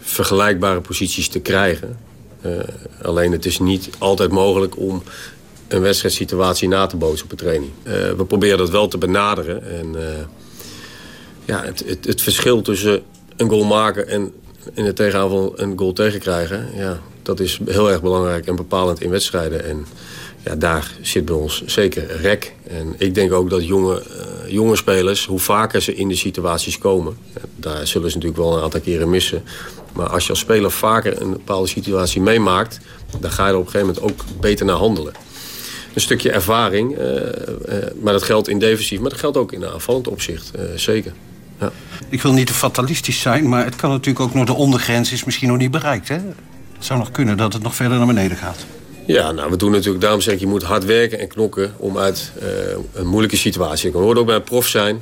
vergelijkbare posities te krijgen. alleen het is niet altijd mogelijk om een wedstrijdsituatie na te bootsen op een training. Uh, we proberen dat wel te benaderen. En, uh, ja, het, het, het, verschil tussen een goal maken en in de tegenaanval een goal tegenkrijgen... Ja, dat is heel erg belangrijk en bepalend in wedstrijden. En ja, daar zit bij ons zeker rek. En ik denk ook dat jonge, uh, jonge spelers, hoe vaker ze in de situaties komen... daar zullen ze natuurlijk wel een aantal keren missen... maar als je als speler vaker een bepaalde situatie meemaakt... dan ga je er op een gegeven moment ook beter naar handelen een stukje ervaring. Uh, uh, maar dat geldt in defensief, maar dat geldt ook in aanvallend opzicht. Uh, zeker. Ja. Ik wil niet te fatalistisch zijn, maar het kan natuurlijk ook nog de ondergrens is misschien nog niet bereikt. Hè? Het zou nog kunnen dat het nog verder naar beneden gaat. Ja, nou, we doen natuurlijk, daarom zeg ik, je moet hard werken en knokken om uit een moeilijke situatie komen. hoort ook bij een prof zijn.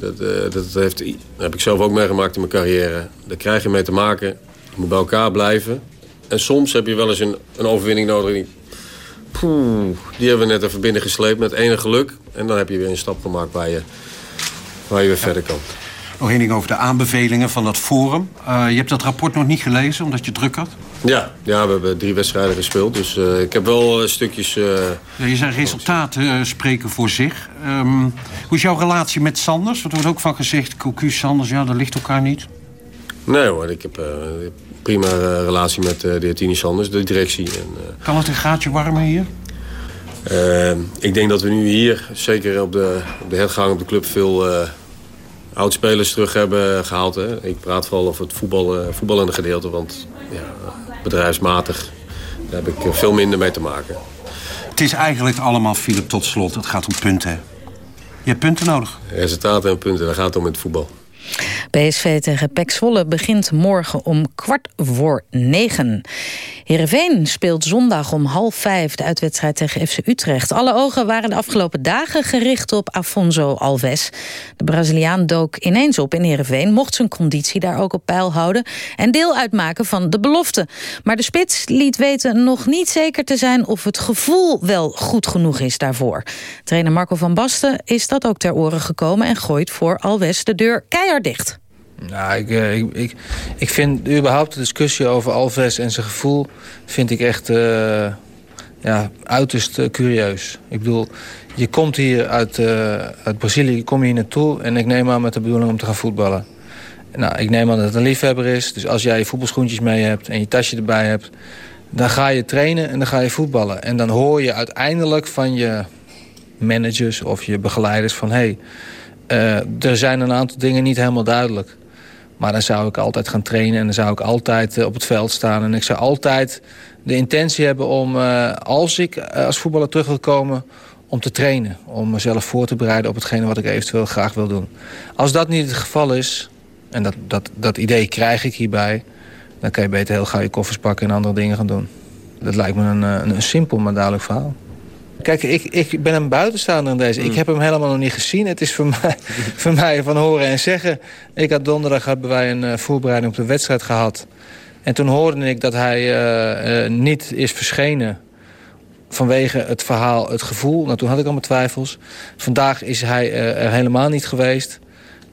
dat, dat, heeft, dat heb ik zelf ook meegemaakt in mijn carrière. Daar krijg je mee te maken. Je moet bij elkaar blijven. En soms heb je wel eens een, een overwinning nodig Poeh, die hebben we net even binnengesleept met enig geluk. En dan heb je weer een stap gemaakt waar je, waar je weer verder kan. Nog één ding over de aanbevelingen van dat forum. Uh, je hebt dat rapport nog niet gelezen, omdat je druk had? Ja, ja we hebben drie wedstrijden gespeeld. Dus uh, ik heb wel uh, stukjes... Ja, je zijn resultaten spreken voor zich. Um, hoe is jouw relatie met Sanders? Want er wordt ook van gezegd, Cocu, Sanders, ja, dat ligt elkaar niet. Nee hoor, ik heb prima relatie met de heer Tini Sanders, de directie. En, kan het een gaatje warmer hier? ik denk dat we nu hier, zeker op de, op de hergang op de club... veel oudspelers terug hebben gehaald. Hè. Ik praat vooral over het voetbal, voetballende gedeelte. Want ja, bedrijfsmatig daar heb ik veel minder mee te maken. Het is eigenlijk allemaal, Philip, tot slot. Het gaat om punten. Je hebt punten nodig. Resultaten en punten, daar gaat het om in het voetbal. PSV tegen Pek Zwolle begint morgen om kwart voor negen. Heerenveen speelt zondag om half vijf de uitwedstrijd tegen FC Utrecht. Alle ogen waren de afgelopen dagen gericht op Afonso Alves. De Braziliaan dook ineens op in Heerenveen... mocht zijn conditie daar ook op peil houden... en deel uitmaken van de belofte. Maar de spits liet weten nog niet zeker te zijn... of het gevoel wel goed genoeg is daarvoor. Trainer Marco van Basten is dat ook ter oren gekomen... en gooit voor Alves de deur keihard dicht. Nou, ik, ik, ik, ik vind überhaupt de discussie over Alves en zijn gevoel... vind ik echt uh, ja, uiterst uh, curieus. Ik bedoel, je komt hier uit, uh, uit Brazilië, je komt hier naartoe... en ik neem aan met de bedoeling om te gaan voetballen. Nou, ik neem aan dat het een liefhebber is. Dus als jij je voetbalschoentjes mee hebt en je tasje erbij hebt... dan ga je trainen en dan ga je voetballen. En dan hoor je uiteindelijk van je managers of je begeleiders van... Hey, er zijn een aantal dingen niet helemaal duidelijk. Maar dan zou ik altijd gaan trainen en dan zou ik altijd eh, op het veld staan. En ik zou altijd de intentie hebben om, uh, als ik eh, als voetballer terug wil komen... om te trainen, om mezelf voor te bereiden op hetgene wat ik eventueel graag wil doen. Als dat niet het geval is, en dat, dat, dat idee krijg ik hierbij... dan kan je beter heel gauw je koffers pakken en andere dingen gaan doen. Dat lijkt me een, een simpel maar duidelijk verhaal. Kijk, ik, ik ben een buitenstaander in deze. Ik mm. heb hem helemaal nog niet gezien. Het is voor mij, voor mij van horen en zeggen. Ik had donderdag hebben wij een uh, voorbereiding op de wedstrijd gehad. En toen hoorde ik dat hij uh, uh, niet is verschenen vanwege het verhaal, het gevoel. Nou, toen had ik al mijn twijfels. Vandaag is hij er helemaal niet geweest.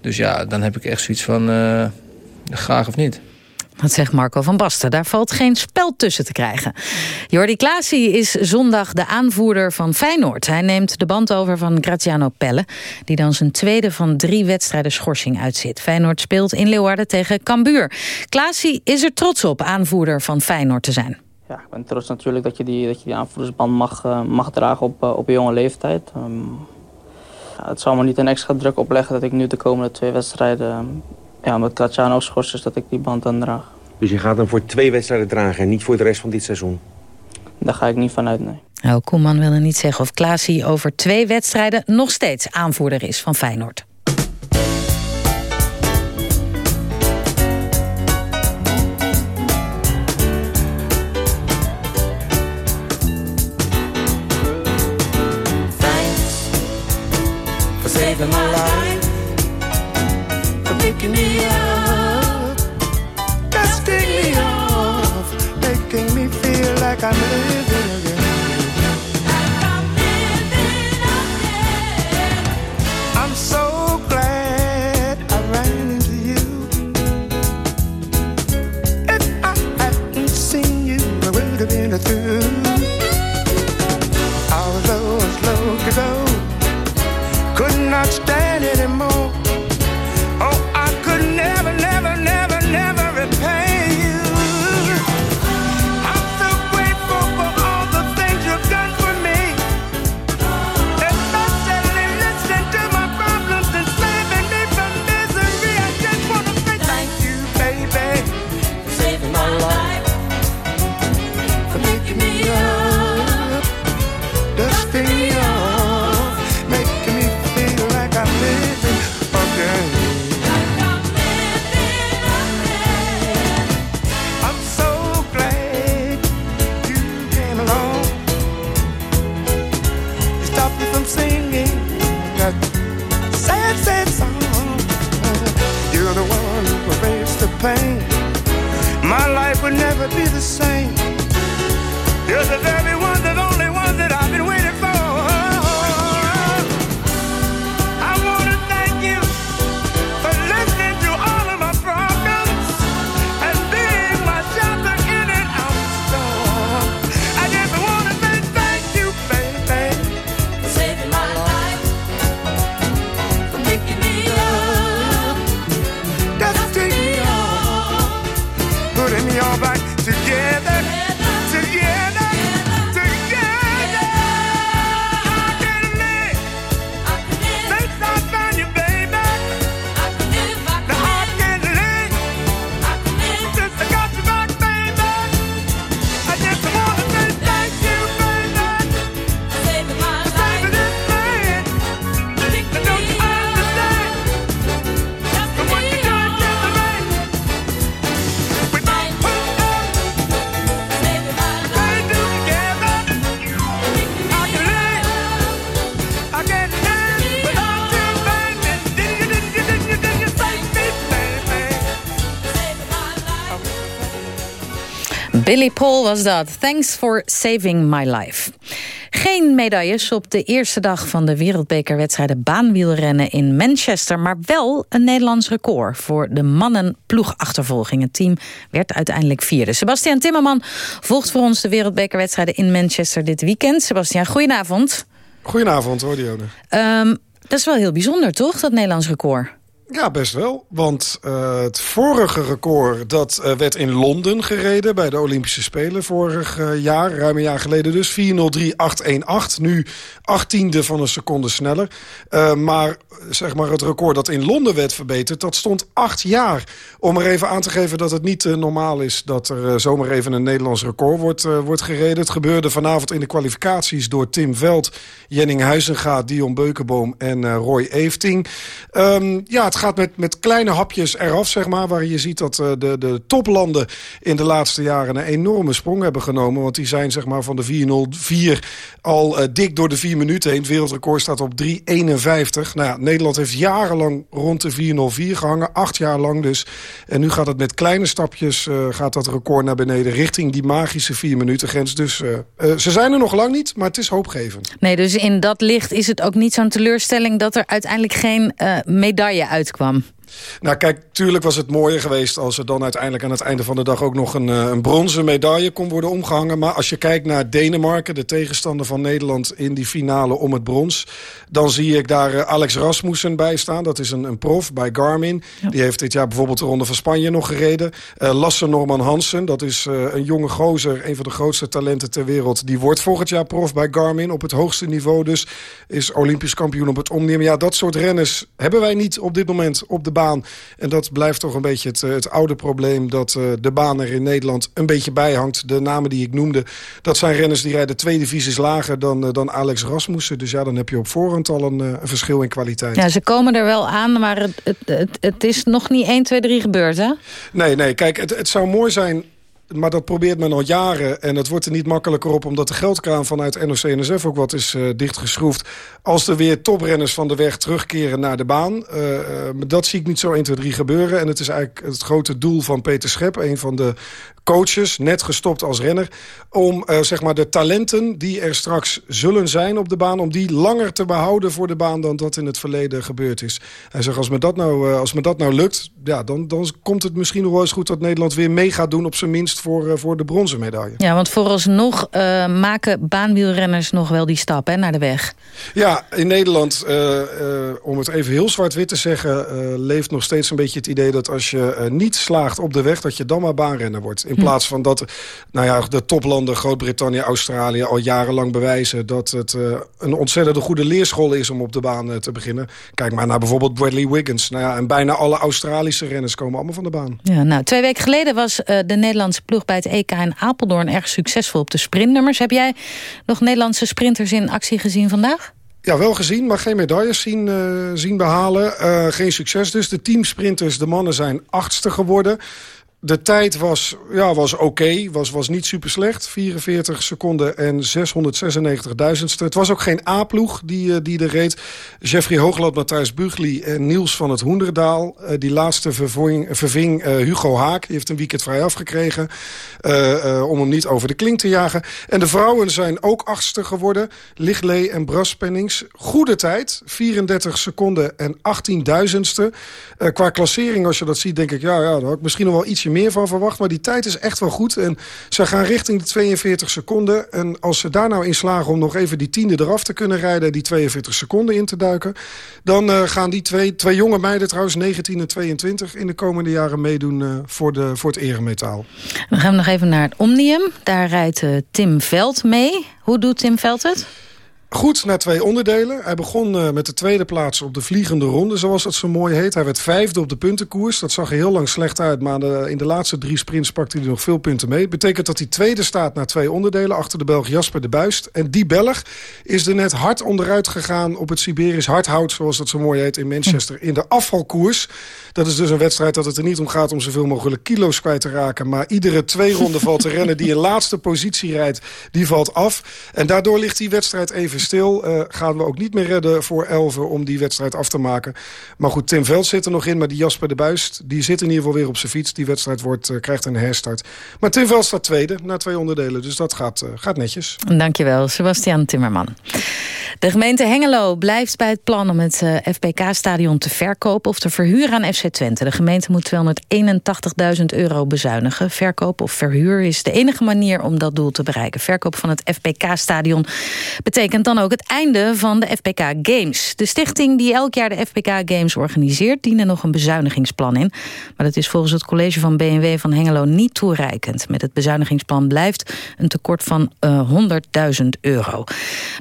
Dus ja, dan heb ik echt zoiets van... graag of niet. Dat zegt Marco van Basten. Daar valt geen spel tussen te krijgen. Jordi Klaasie is zondag de aanvoerder van Feyenoord. Hij neemt de band over van Graziano Pelle... die dan zijn tweede van drie wedstrijden schorsing uitzit. Feyenoord speelt in Leeuwarden tegen Cambuur. Klaasie is er trots op aanvoerder van Feyenoord te zijn. Ja, ik ben trots natuurlijk dat je die, dat je die aanvoerdersband mag, uh, mag dragen op, uh, op jonge leeftijd. Ja, het zal me niet een extra druk opleggen dat ik nu de komende twee wedstrijden ja, omdat Graziano schorst is dat ik die band dan draag. Dus je gaat hem voor twee wedstrijden dragen en niet voor de rest van dit seizoen? Daar ga ik niet van uit, nee. Nou, Koeman wilde niet zeggen of Klaasie over twee wedstrijden... nog steeds aanvoerder is van Feyenoord. saving my life picking me up, dusting me off, making me feel like I'm living would never be the same. You're the very Billy Paul was dat. Thanks for saving my life. Geen medailles op de eerste dag van de wereldbekerwedstrijden baanwielrennen in Manchester, maar wel een Nederlands record voor de mannen ploegachtervolging. Het team werd uiteindelijk vierde. Sebastian Timmerman volgt voor ons de wereldbekerwedstrijden in Manchester dit weekend. Sebastian, goedenavond. Goedenavond, hoor Dionne. Um, dat is wel heel bijzonder, toch, dat Nederlands record? Ja, best wel. Want uh, het vorige record dat uh, werd in Londen gereden... bij de Olympische Spelen vorig uh, jaar, ruim een jaar geleden dus. 4.03.818, nu achttiende van een seconde sneller. maar zeg maar het record dat in Londen werd verbeterd... dat stond acht jaar. Om er even aan te geven dat het niet normaal is... dat er zomaar even een Nederlands record wordt, wordt gereden. Het gebeurde vanavond in de kwalificaties door Tim Veld... Jenning Huizenga, Dion Beukenboom en Roy Efting. Um, ja, het gaat met, met kleine hapjes eraf, zeg maar. Waar je ziet dat uh, de, de toplanden in de laatste jaren een enorme sprong hebben genomen. Want die zijn zeg maar van de 404 al uh, dik door de 4 minuten heen. Het wereldrecord staat op 3,51. Nou ja, Nederland heeft jarenlang rond de 404 gehangen. Acht jaar lang dus. En nu gaat het met kleine stapjes, uh, gaat dat record naar beneden. Richting die magische 4 minuten grens. Dus ze zijn er nog lang niet, maar het is hoopgevend. Nee, dus in dat licht is het ook niet zo'n teleurstelling... dat er uiteindelijk geen medaille uit kwam. Nou kijk, tuurlijk was het mooier geweest... als er dan uiteindelijk aan het einde van de dag ook nog een, eh, een bronzen medaille kon worden omgehangen. Maar als je kijkt naar Denemarken, de tegenstander van Nederland in die finale om het brons... dan zie ik daar eh, Alex Rasmussen bij staan. Dat is een, een prof bij Garmin. Die heeft dit jaar bijvoorbeeld de Ronde van Spanje nog gereden. Uh, Lasse Norman Hansen, dat is uh, een jonge gozer, een van de grootste talenten ter wereld. Die wordt volgend jaar prof bij Garmin op het hoogste niveau. Dus is Olympisch kampioen op het omnemen. Ja, dat soort renners hebben wij niet op dit moment op de baan en dat blijft toch een beetje het, eh, het oude probleem... dat uh, de baan er in Nederland een beetje bijhangt. De namen die ik noemde, dat zijn renners die rijden twee divisies lager... dan, uh, dan Alex Rasmussen. Dus ja, dan heb je op voorhand al een, een verschil in kwaliteit. Ja, ze komen er wel aan, maar het, het, het, het is nog niet 1, 2, 3 gebeurd, hè? Nee, nee. Kijk, het, het zou mooi zijn maar dat probeert men al jaren. En het wordt er niet makkelijker op... omdat de geldkraan vanuit NOC-NSF ook wat is uh, dichtgeschroefd. Als er weer toprenners van de weg terugkeren naar de baan. Uh, uh, dat zie ik niet zo 1, 2, 3 gebeuren. En het is eigenlijk het grote doel van Peter Schep... een van de coaches, net gestopt als renner... om zeg maar de talenten die er straks zullen zijn op de baan... om die langer te behouden voor de baan dan dat in het verleden gebeurd is. Hij zegt, als me dat nou, als me dat nou lukt... Ja, dan, dan komt het misschien nog wel eens goed dat Nederland weer mee gaat doen... op zijn minst voor, uh, voor de bronzen medaille. Ja, want vooralsnog maken baanwielrenners nog wel die stap hè, naar de weg. Ja, in Nederland, om het even heel zwart-wit te zeggen... leeft nog steeds een beetje het idee dat als je niet slaagt op de weg... dat je dan maar baanrenner wordt. In plaats van dat nou ja, de toplanden Groot-Brittannië, Australië... al jarenlang bewijzen dat het een ontzettend goede leerschool is... om op de baan te beginnen. Kijk maar naar bijvoorbeeld Bradley Wiggins. Nou ja, en bijna alle Australische renners komen allemaal van de baan. Ja, nou, twee weken geleden was uh, de Nederlandse ploeg bij het EK in Apeldoorn... erg succesvol op de sprintnummers. Heb jij nog Nederlandse sprinters in actie gezien vandaag? Ja, wel gezien, maar geen medailles zien, uh, zien behalen. Uh, geen succes dus. De teamsprinters, de mannen zijn achtste geworden de tijd was, ja, was oké, was, was niet super slecht. 44 seconden en 696.000ste. Het was ook geen A-ploeg die, uh, die er reed. Jeffrey Hoogland, Matthijs Bugli en Niels van het Hoenderdaal. Uh, die laatste verving, verving uh, Hugo Haak. Die heeft een weekend vrij afgekregen. om hem niet over de klink te jagen. En de vrouwen zijn ook achtste geworden. Lichtlee en Bras Pennings. Goede tijd. 34 seconden en 18.000ste. qua klassering, als je dat ziet, denk ik... ja, ja, dan had ik misschien nog wel ietsje meer van verwacht. Maar die tijd is echt wel goed. En ze gaan richting de 42 seconden. En als ze daar nou in slagen om nog even die tiende eraf te kunnen rijden... die 42 seconden in te duiken... dan uh, gaan die twee, twee jonge meiden trouwens, 19 en 22... in de komende jaren meedoen uh, voor, de, voor het eremetaal. Dan gaan we nog even naar het Omnium. Daar rijdt uh, Tim Veld mee. Hoe doet Tim Veld het? Goed naar twee onderdelen. Hij begon uh, met de tweede plaats op de vliegende ronde, zoals het zo mooi heet. Hij werd vijfde op de puntenkoers. Dat zag er heel lang slecht uit, maar de, in de laatste drie sprints pakte hij nog veel punten mee. Betekent dat hij tweede staat naar twee onderdelen, achter de Belg Jasper de Buist. En die Belg is er net hard onderuit gegaan op het Siberisch hardhout, zoals dat zo mooi heet in Manchester, in de afvalkoers. Dat is dus een wedstrijd dat het er niet om gaat om zoveel mogelijk kilo's kwijt te raken. Maar iedere twee ronden valt te rennen die in laatste positie rijdt, die valt af. En daardoor ligt die wedstrijd even stil. Eh, gaan we ook niet meer redden voor Elven om die wedstrijd af te maken. Maar goed, Tim Veld zit er nog in. Maar die Jasper de Buist, die zit in ieder geval weer op zijn fiets. Die wedstrijd wordt, eh, krijgt een herstart. Maar Tim Veld staat tweede na twee onderdelen. Dus dat gaat, uh, gaat netjes. Dankjewel, Sebastian Timmerman. De gemeente Hengelo blijft bij het plan om het FBK-stadion te verkopen... of te verhuren aan FC Twente. De gemeente moet 281.000 euro bezuinigen. Verkoop of verhuur is de enige manier om dat doel te bereiken. Verkoop van het FBK-stadion betekent dan ook het einde van de FBK Games. De stichting die elk jaar de FBK Games organiseert... diende nog een bezuinigingsplan in. Maar dat is volgens het college van BMW van Hengelo niet toereikend. Met het bezuinigingsplan blijft een tekort van uh, eh, 100.000 euro.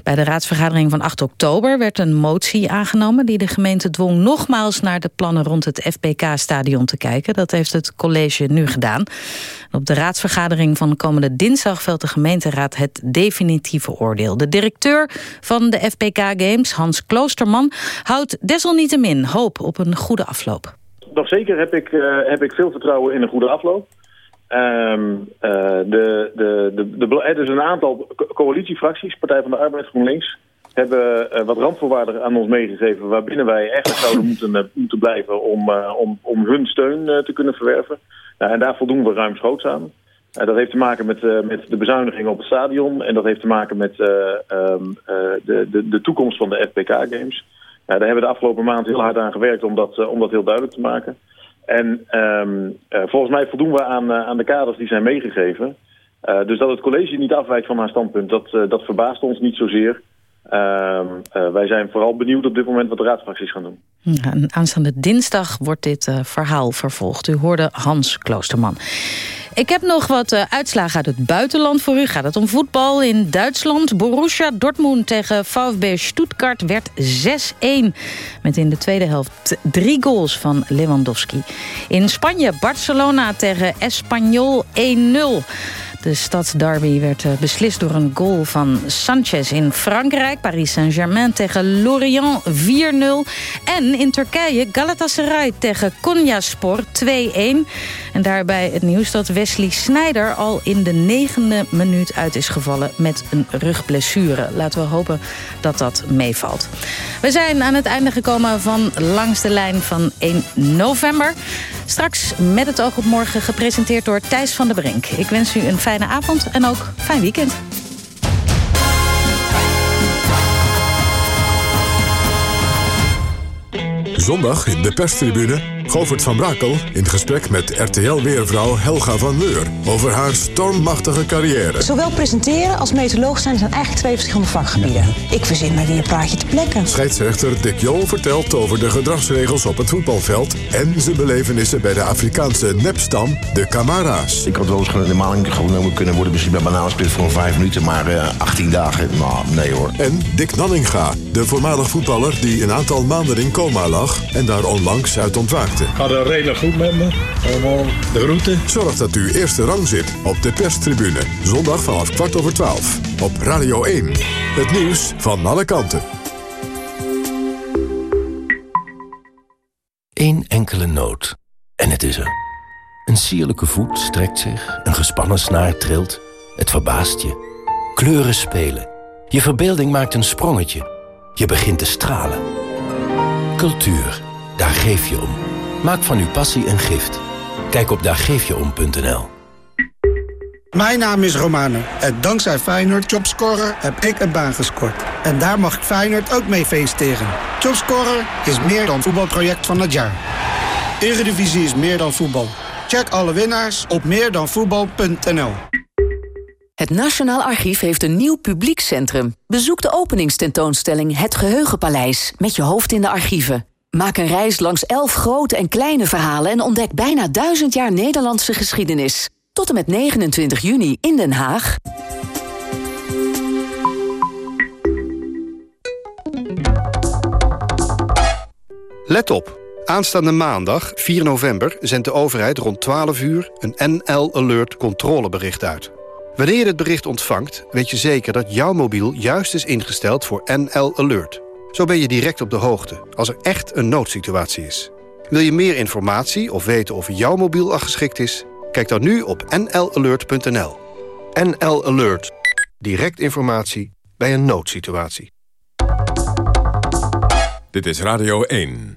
Bij de raadsvergadering van 8 oktober werd een motie aangenomen... die de gemeente dwong nogmaals naar de plannen rond het FBK-stadion te kijken. Dat heeft het college nu gedaan. Op de raadsvergadering van komende dinsdag velt de gemeenteraad het definitieve oordeel. De directeur van de FPK Games, Hans Kloosterman, houdt desalniettemin hoop op een goede afloop. Nog zeker heb ik, uh, heb ik veel vertrouwen in een goede afloop. Um, uh, de, de, de, er is een aantal coalitiefracties, Partij van de Arbeid, GroenLinks, hebben uh, wat randvoorwaarden aan ons meegegeven waarbinnen wij eigenlijk zouden moeten, moeten blijven om, om, om hun steun te kunnen verwerven. Nou, en daar voldoen we ruimschoots aan. Uh, dat heeft te maken met, uh, met de bezuiniging op het stadion. En dat heeft te maken met uh, um, de, de, de toekomst van de FPK Games. daar hebben we de afgelopen maand heel hard aan gewerkt om dat, om dat heel duidelijk te maken. En um, volgens mij voldoen we aan, aan de kaders die zijn meegegeven. dus dat het college niet afwijkt van haar standpunt, dat, dat verbaast ons niet zozeer. Uh, uh, wij zijn vooral benieuwd op dit moment wat de raadsfracties gaan doen. Ja, aanstaande dinsdag wordt dit uh, verhaal vervolgd. U hoorde Hans Kloosterman. Ik heb nog wat uh, uitslagen uit het buitenland voor u. Gaat het om voetbal in Duitsland. Borussia Dortmund tegen VfB Stuttgart werd 6-1. Met in de tweede helft drie goals van Lewandowski. In Spanje Barcelona tegen Espanyol 1-0. De stadsderby werd eh, beslist door een goal van Sanchez in Frankrijk. Paris Saint-Germain tegen Lorient 4-0. En in Turkije Galatasaray tegen Konyaspor 2-1. En daarbij het nieuws dat Wesley Sneijder al in de negende minuut uit is gevallen met een rugblessure. Laten we hopen dat dat meevalt. We zijn aan het einde gekomen van Langs de Lijn van 1 november. Straks met het oog op morgen gepresenteerd door Thijs van der Brink. Ik wens u een fijne avond en ook fijn weekend. Zondag in de perstribune Govert van Brakel in gesprek met RTL-weervrouw Helga van Leur... over haar stormachtige carrière. Zowel presenteren als meteoroloog zijn, zijn eigenlijk twee verschillende vakgebieden. Ik verzin maar weer een praatje te plekken. Scheidsrechter Dick Jol vertelt over de gedragsregels op het voetbalveld... en zijn belevenissen bij de Afrikaanse nepstam, de Camara's. Ik had wel eens normaal genomen kunnen worden... misschien bij bananensplit voor vijf minuten, maar uh, eh, 18 dagen, nou, nee hoor. En Dick Nanninga, de voormalig voetballer die een aantal maanden in coma lag... en daar onlangs uit ontwaakte. Gaat er redelijk goed met me. Allemaal de route. Zorg dat u eerste rang zit op de perstribune. Zondag vanaf kwart over twaalf. Op Radio 1. Het nieuws van alle kanten. Eén enkele noot. En het is er. Een sierlijke voet strekt zich. Een gespannen snaar trilt. Het verbaast je. Kleuren spelen. Je verbeelding maakt een sprongetje. Je begint te stralen. Cultuur, daar geef je om. Maak van uw passie een gift. Kijk op daargeefjeom.nl. Mijn naam is Romano en dankzij Feyenoord Jobscorer heb ik een baan gescoord. En daar mag ik Feyenoord ook mee feesteren. Jobscorer is meer dan voetbalproject van het jaar. Eredivisie is meer dan voetbal. Check alle winnaars op meerdanvoetbal.nl. Het Nationaal Archief heeft een nieuw publiekscentrum. Bezoek de openingstentoonstelling Het Geheugenpaleis met je hoofd in de archieven. Maak een reis langs elf grote en kleine verhalen... en ontdek bijna duizend jaar Nederlandse geschiedenis. Tot en met 29 juni in Den Haag. Let op. Aanstaande maandag, 4 november, zendt de overheid rond 12 uur... een NL Alert controlebericht uit. Wanneer je het bericht ontvangt, weet je zeker dat jouw mobiel juist is ingesteld voor NL Alert... Zo ben je direct op de hoogte als er echt een noodsituatie is. Wil je meer informatie of weten of jouw mobiel al geschikt is? Kijk dan nu op nlalert.nl. NL Alert. Direct informatie bij een noodsituatie. Dit is Radio 1.